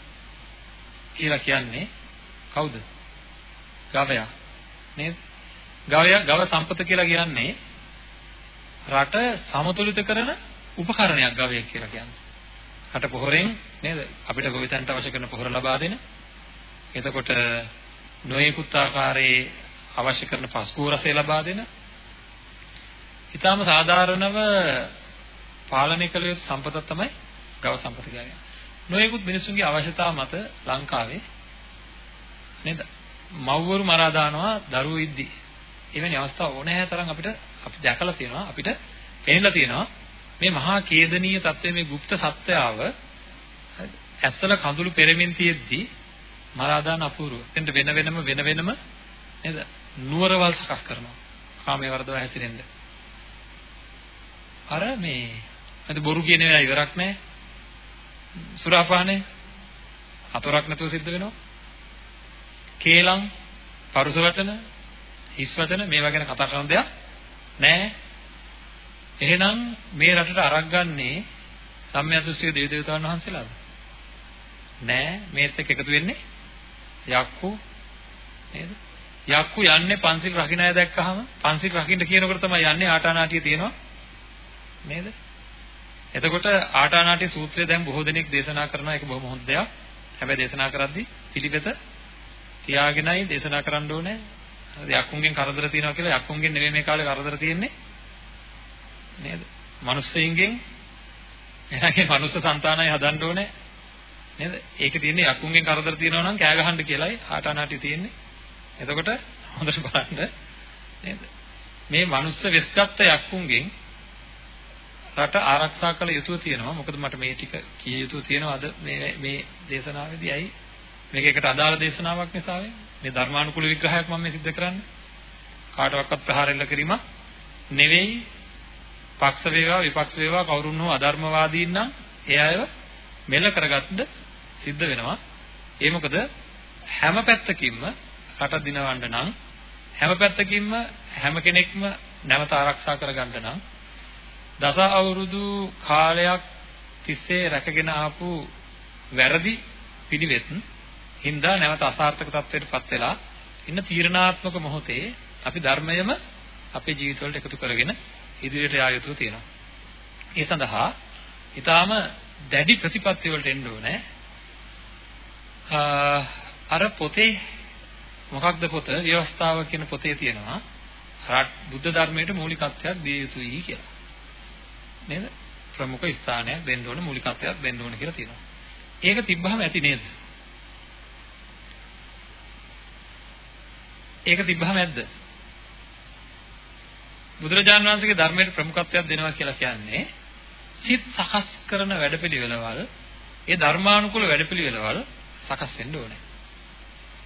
කියලා කියන්නේ කවුද? ගවයා. නේද? ගවයා ගව සම්පත කියලා කියන්නේ රට සමතුලිත කරන උපකරණයක් ගවයෙක් කියලා කියන්නේ. රට පොහොරෙන් නේද? අපිට ගොවිතැනට අවශ්‍ය කරන පොහොර ලබා දෙන. එතකොට නොයෙකුත් ආකාරයේ අවශ්‍ය කරන පස්කු රසය ලබා දෙන. ඊටාම සාධාරණව පාලනය කළ යුතු සම්පතක් තමයි ගව සම්පත කියන්නේ. නොයෙකුත් මිනිසුන්ගේ අවශ්‍යතාව මත ලංකාවේ නේද? මව්වරු මරා දානවා දරුවෝ ඉද්දි. එවැනි අවස්ථා ඕනෑ තරම් අපිට අපි දැකලා තියෙනවා අපිට පේනලා තියෙනවා මේ මහා කේදනීය தත්ත්වයේ මේ গুপ্ত සත්‍යාව ඇස්සල කඳුළු පෙරමින් තියෙද්දි මරා දාන අපූර්ව. එතෙන්ට වෙන වෙනම වෙන වෙනම නේද? නුවරවල් සකස් කරනවා. කාමයේ වර්ධව හැසිරෙන්න. අර මේ අද බොරු කියන ඒවා ඉවරක් නැහැ. සුරාපානේ හතරක් නැතුව සිද්ධ වෙනවා. කේලම්, පරුස වචන, හිස් වචන මේවා ගැන කතා කරන දෙයක් නැහැ. එහෙනම් මේ රටට අරක් ගන්නේ සම්මියදෘෂ්ටික දේව දේවතාවුන් වහන්සේලාද? නෑ මේත් එක්ක එකතු වෙන්නේ යක්කු නේද? යක්කු යන්නේ පන්සිල් රකින්න අය දැක්කහම පන්සිල් රකින්න කියනකොට තමයි යන්නේ ආටානාටිය තියෙනවා නේද? එතකොට ආටානාටිය සූත්‍රය දැන් බොහෝ දෙනෙක් දේශනා කරනවා ඒක බොහොම හොඳ දෙයක්. හැබැයි දේශනා කරද්දී පිළිවෙත තියාගෙනයි දේශනා කරන්න ඕනේ. හරිද? යක්කුන්ගෙන් කරදර තියෙනවා කියලා යක්කුන්ගෙන් නෙමෙයි මේ කාලේ කරදර තියෙන්නේ. නේද? මිනිස්සෙයින්ගෙන් එයාගේ මනුස්ස సంతානය හදන්න ඕනේ. නේද? ඒක තියෙන්නේ යක්කුන්ගෙන් කරදර තියෙනවා නම් කෑ ගහන්න කියලායි ආටානාටි තියෙන්නේ. එතකොට හොඳට බලන්න නේද? මේ මනුස්ස වෙස්ගත්ත යක්කුන්ගෙන් රට ආරක්ෂා කළ යුතුව තියෙනවා. මොකද මට මේ ටික කිය යුතුව තියෙනවා අද මේ මේ දේශනාවේදී ඇයි මේක එකට අදාළ දේශනාවක් නිසා මේ ධර්මානුකූල විග්‍රහයක් මම මේ සිද්ධ කරන්නේ. කාටවත් ප්‍රහාර එල්ල කිරීම නෙවෙයි පක්ෂ වේවා විපක්ෂ වේවා කවුරුන් හෝ අධර්මවාදීන් නම් ඒ අයව මෙල්ල කරගන්න සිද්ධ වෙනවා. ඒ මොකද හැම පැත්තකින්ම රට දිනවන්න නම් හැම පැත්තකින්ම හැම කෙනෙක්ම නැවත ආරක්ෂා කරගන්න නම් දස අවුරුදු කාලයක් තිස්සේ රැකගෙන ආපු වැරදි පිළිවෙත් හින්දා නැවත අසාර්ථක තත්ත්වයටපත් වෙලා ඉන්න තීරණාත්මක මොහොතේ අපි ධර්මයම අපේ ජීවිතවලට එකතු කරගෙන ඉදිරියට යා යුතු තියෙනවා. ඒ සඳහා ඊටාම දැඩි ප්‍රතිපත්ති වලට එන්න ඕනේ. අර පොතේ මොකක්ද පොත? ව්‍යවස්ථාව කියන පොතේ තියෙනවා බුද්ධ ධර්මයට මූලිකත්වයක් දිය යුතුයි කියලා. නේද? ප්‍රමුඛ ස්ථානයක් දෙන්න ඕන මූලිකත්වයක් දෙන්න ඕන කියලා තියෙනවා. ඒක තිබ්බහම ඇති නේද? ඒක තිබ්බහම ඇද්ද? බුදුරජාණන් වහන්සේගේ ධර්මයට ප්‍රමුඛත්වයක් දෙනවා කියලා කියන්නේ සිත් සකස් කරන වැඩපිළිවෙළවල් ඒ ධර්මානුකූල වැඩපිළිවෙළවල් සකස් වෙන්න ඕනේ.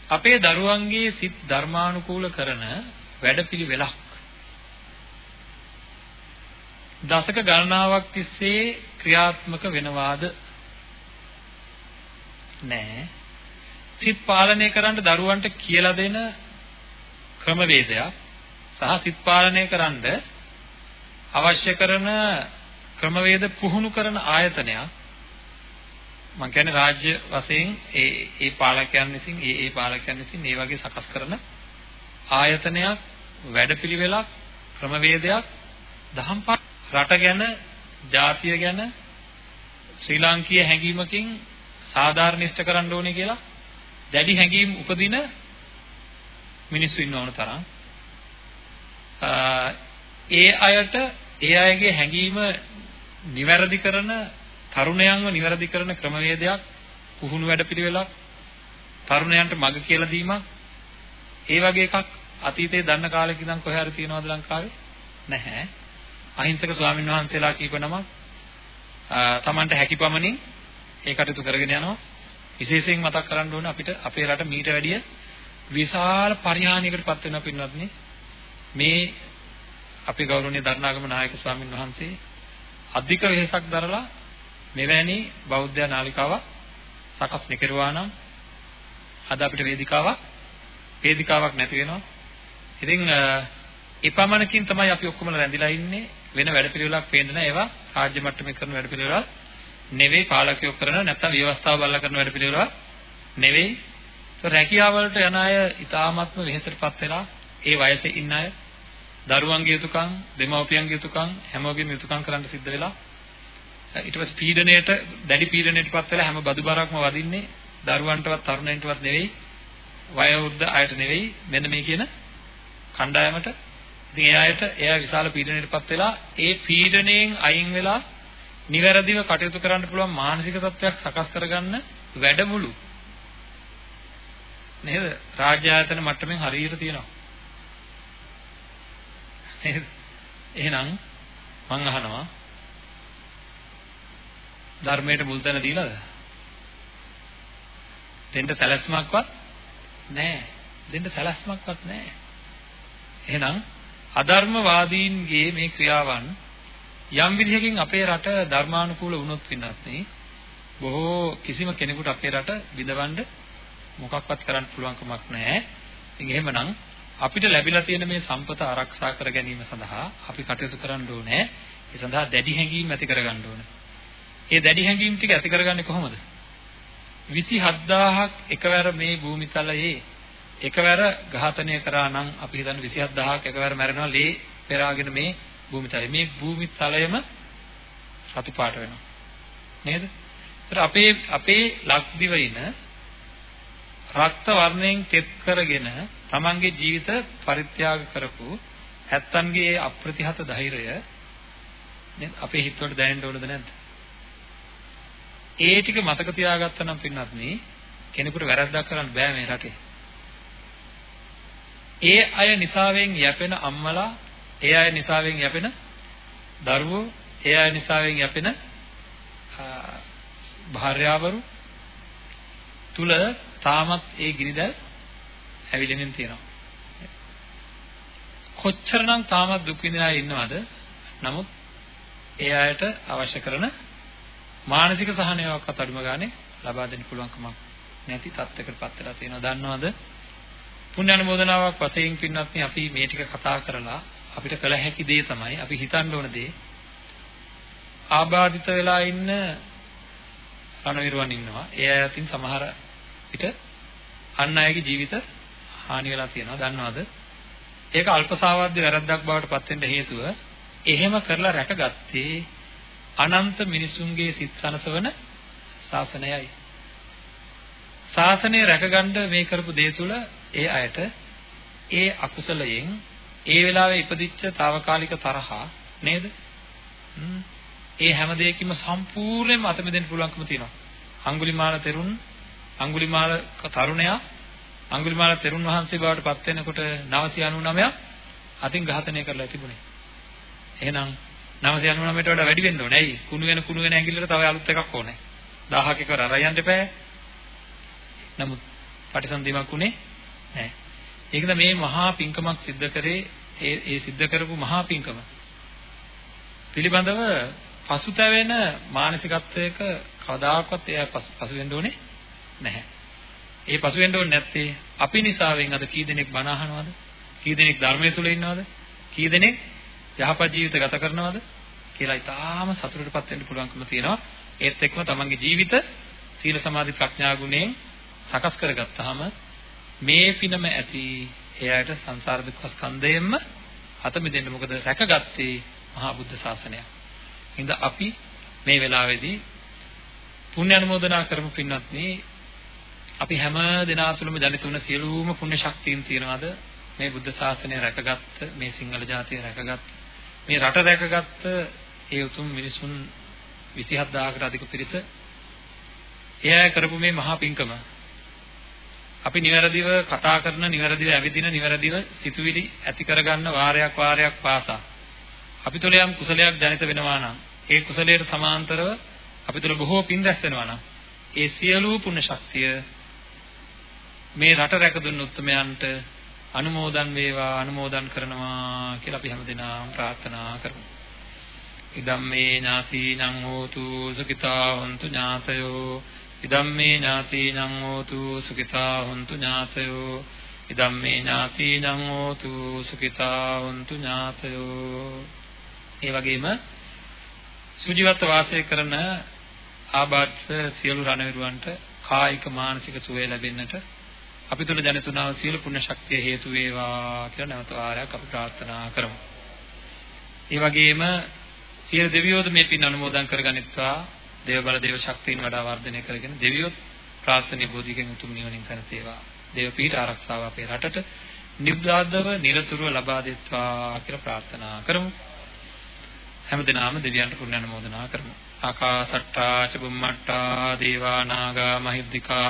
අපේ දරුවන්ගේ සිත් ධර්මානුකූල කරන වැඩපිළිවෙලක් දශක ගණනාවක් තිස්සේ ක්‍රියාත්මක වෙනවාද නෑ සිත් පාලනය කරන්න දරුවන්ට කියලා දෙන ක්‍රමවේදයක් සහ සිත් පාලනය කරන්න අවශ්‍ය කරන ක්‍රමවේද පුහුණු කරන ආයතනයක් මම කියන්නේ රාජ්‍ය වශයෙන් ඒ ඒ පාලකයන් විසින් ඒ ඒ පාලකයන් විසින් මේ වගේ සකස් කරන ආයතනයක් වැඩපිළිවෙලක් ක්‍රමවේදයක් දහම් රට ගැන ජාතිය ගැන ශ්‍රී ලාංකීය හැඟීමකින් සාධාරණීෂ්ඨ කරන්න ඕනේ කියලා දැඩි හැඟීම් උපදින මිනිස්සු ඉන්න ඕන තරම්. ඒ අයට ඒ අයගේ හැඟීම නිවැරදි කරන තරුණයන්ව නිවැරදි කරන ක්‍රමවේදයක් පුහුණු වැඩපිළිවෙලක් තරුණයන්ට මඟ කියලා දීමක් ඒ වගේ එකක් අතීතයේ දන්න කාලෙක ඉඳන් කොහේ හරි තියෙනවද ලංකාවේ? නැහැ. අහිංසක ස්වාමීන් වහන්සේලා කීප නමක් තමන්ට හැකි පමණින් ඒ කටයුතු කරගෙන යනවා. විශේෂයෙන් මතක් කරන්න ඕනේ අපිට අපේ රට මීට වැඩිය විශාල පරිහානියකට පත් වෙනවා පින්වත්නි මේ අපේ ගෞරවනීය දරණාගම නායක ස්වාමින් වහන්සේ අධික වෙහෙසක් දරලා මෙවැනි බෞද්ධ නාලිකාවක් සකස් නිකරුවා නම් අද අපිට වේදිකාවක් වේදිකාවක් නැති වෙනවා. ඉතින් එපමණකින් තමයි අපි ඔක්කොම රැඳිලා ඉන්නේ වෙන වැඩපිළිවෙලක් පේන්නේ නැහැ ඒවා රාජ්‍ය මට්ටමේ කරන වැඩපිළිවෙල නෙවෙයි පාලකයෝ කරන නැත්නම් ව්‍යවස්ථාව බලලා කරන වැඩපිළිවෙල නෙවෙයි. ඒක රැකියාව වලට යන අය ඉතාමත්ම වෙහෙසටපත් වෙලා ඒ වයසේ ඉන්න අය දරුවන්ගේ යුතුයකම්, දෙමව්පියන්ගේ යුතුයකම් හැමෝගෙම යුතුයකම් කරන්න සිද්ධ වෙලා ඊට පස්සේ පීඩණයට, දැඩි පීඩණයටපත් වෙලා හැම බදු බරක්ම වදින්නේ දරුවන්ටවත් තරුණයින්ටවත් නෙවෙයි, වයෝවෘද්ධ අයට නෙවෙයි, මෙන්න මේ කියන කණ්ඩායමට. ඉතින් ඒ අයට එයා විශාල පීඩණයටපත් වෙලා ඒ පීඩණයෙන් අයින් වෙලා නිවැරදිව කටයුතු කරන්න පුළුවන් මානසික තත්ත්වයක් සකස් කරගන්න වැඩමුළු නේද? රාජ්‍ය ආයතන මට්ටමින් හරියට තියෙනවා. නේද? එහෙනම් මං අහනවා ධර්මයට මුල් තැන දීලාද? දෙන්න සැලැස්මක්වත් නැහැ. දෙන්න සැලැස්මක්වත් නැහැ. එහෙනම් අධර්මවාදීන්ගේ මේ ක්‍රියාවන් යම් විදිහකින් අපේ රට ධර්මානුකූල වුණොත් වින්නත් නේ බොහෝ කිසිම කෙනෙකුට අපේ රට විඳවන්න මොකක්වත් කරන්න පුළුවන් කමක් නැහැ. ඉතින් එහෙමනම් අපිට ලැබිලා තියෙන මේ සම්පත ආරක්ෂා කර ගැනීම සඳහා අපි කටයුතු කරන්න ඕනේ. ඒ සඳහා දැඩි හැඟීම් ඇති කරගන්න ඕනේ. ඒ දැඩි හැඟීම් ටික ඇති කරගන්නේ කොහොමද? 27000ක් එකවර මේ භූමිතලයේ එකවර ඝාතනය කරා නම් අපි හිතන්නේ 27000ක් එකවර මැරෙනවා ලේ පෙරාගෙන මේ භූමිතලයේ. මේ භූමිතලයම රතු පාට වෙනවා. නේද? ඒතර අපේ අපේ ලක්දිව ඉන රක්ත වර්ණයෙන් තෙත් කරගෙන තමන්ගේ ජීවිත පරිත්‍යාග කරපු ඇත්තන්ගේ අප්‍රතිහත ධෛර්යය නේද අපේ හිතවලට දැනෙන්න ඕනද නැද්ද? ඒ ටික මතක තියාගත්තා නම් පින්නත් නේ කෙනෙකුට වැරද්දක් කරන්න බෑ මේ රටේ. ඒ අය නිසාවෙන් යැපෙන අම්මලා, ඒ අය නිසාවෙන් යැපෙන දරුවෝ, ඒ අය නිසාවෙන් යැපෙන භාර්යාවරු තුල තාමත් ඒ ගිනිදැල් ඇවිලෙමින් තියෙනවා. කොච්චරනම් තාමත් දුක් විඳින අය ඉන්නවද? නමුත් ඒ අයට අවශ්‍ය කරන මානසික සහනයක්වත් අඩුම ගානේ ලබා දෙන්න පුළුවන් කමක් නැති තත්යකට පත් වෙලා තියෙනවා. දන්නවද? පුණ්‍ය අනුමෝදනාවක් වශයෙන් පින්වත්නි අපි මේ ටික කතා කරලා අපිට කළ හැකි දේ තමයි අපි හිතන්න ඕන දේ ආබාධිත වෙලා ඉන්න රණවිරුවන් ඉන්නවා. ඒ අය අතින් සමහර විට අන් අයගේ ජීවිත හානි වෙලා තියෙනවා. දන්නවද? ඒක අල්පසාවාද්‍ය වැරද්දක් බවට පත් වෙන්න හේතුව එහෙම කරලා රැකගත්තේ අනන්ත මිනිසුන්ගේ සිත් සනසවන ශාසනයයි. ශාසනය රැකගන්න මේ කරපු දේ තුල ඒ අයට ඒ අකුසලයෙන් ඒ වෙලාවේ ඉපදිච්ච తాවකාලික තරහා නේද? ඒ හැම දෙයකින්ම සම්පූර්ණයෙන්ම අත මෙදෙන්න පුළුවන්කම තියෙනවා. අඟුලිමාල තෙරුන් අඟුලිමාල තරුණයා අඟුලිමාල තෙරුන් වහන්සේ බවට පත් වෙනකොට 999ක් අතින් ඝාතනය කරලා තිබුණේ. එහෙනම් 999ට වඩා වැඩි වෙන්න ඕනේ. ඇයි? කුණු වෙන කුණු වෙන ඇඟිල්ලට තව අලුත් එකක් ඕනේ. 1000ක කර අරයන්ට එපා. නමුත් පටිසන්ධිමක් උනේ නැහැ. ඒකද මේ මහා පිංකමක් සිද්ධ කරේ ඒ ඒ සිද්ධ කරපු මහා පිංකම පිළිබඳව පසුතැවෙන මානසිකත්වයක කවදාකවත් එයා පසු වෙන්න ඕනේ නැහැ. ඒ පසු වෙන්න ඕනේ නැත්තේ අපි නිසාවෙන් අද කී දෙනෙක් බණ අහනවද? කී දෙනෙක් ධර්මයේ තුල ඉන්නවද? කී දෙනෙක් යහපත් ජීවිත ගත කරනවද කියලා ඊටාම සතුටටපත් වෙන්න පුළුවන්කම තියෙනවා. ඒත් එක්කම තමන්ගේ ජීවිත සීල සමාධි ප්‍රඥා ගුණයෙන් සකස් කරගත්තාම මේ පිනම ඇති එයාට සංසාර දුක් ස්කන්ධයෙන්ම අත මිදෙන්න මොකද රැකගත්තේ මහා බුද්ධ ශාසනය. හිඳ අපි මේ වෙලාවේදී පුණ්‍ය අනුමෝදනා කරමු පින්වත්නි අපි හැම දිනා තුළම ජනිත වුණ සියලුම පුණ්‍ය ශක්තියින් තියනවාද? මේ බුද්ධ ශාසනය රැකගත්ත මේ සිංහල ජාතිය රැකගත්ත මේ රට රැකගත්ත ඒ උතුම් මිනිසුන් 27000කට අධික පිරිස එයා කරපු මේ මහා පිංකම අපි නිවැරදිව කතා කරන නිවැරදිව ඇවිදින නිවැරදිව සිතුවිලි ඇති කරගන්න වාරයක් වාරයක් පාසා අපි තුළ යම් කුසලයක් ජනිත වෙනවා නම් ඒ කුසලයට සමාන්තරව අපි තුළ බොහෝ පින් රැස් වෙනවා නම් ඒ සියලු පුණ්‍ය ශක්තිය මේ රට රැක දුන්න උත්මයන්ට අනුමෝදන් වේවා අනුමෝදන් කරනවා කියලා අපි හැමදෙනාම ප්‍රාර්ථනා කරමු. ඉදම්මේ ඥාතිනං හෝතු සුඛිතා හොන්තු ඥාතයෝ. ඉදම්මේ ඥාතිනං හෝතු සුඛිතා හොන්තු ඥාතයෝ. ඉදම්මේ ඥාතිනං හෝතු සුඛිතා හොන්තු ඥාතයෝ. ඒ වගේම සුජීවත්ව වාසය කරන ආබාධ සියලු රණවිරුවන්ට කායික මානසික සුවය ලැබෙන්නට අපි තුල ජනිතුනාව සියලු පුණ්‍ය ශක්තිය හේතු වේවා කියලා නැවත වාරයක් අපි ප්‍රාර්ථනා කරමු. ඒ වගේම සියලු දෙවියෝද මේ පින් අනුමෝදන් කරගනිත්වා දේව බල දේව ශක්තියින් වඩා වර්ධනය කරගෙන දෙවියොත් ප්‍රාර්ථනීය බෝධිගෙන් උතුම් නිවනින් සැනසේවා. දේව පීඨ ආරක්ෂාව අපේ රටට නිබ්දාදව නිරතුරුව ලබා දෙත්වා කියලා ප්‍රාර්ථනා කරමු. හැමදෙනාම දෙවියන්ට පුණ්‍ය අනුමෝදනා කරමු. ආකාසට්ටා ච බුම්මට්ටා දේවා නාග මහිද්దికා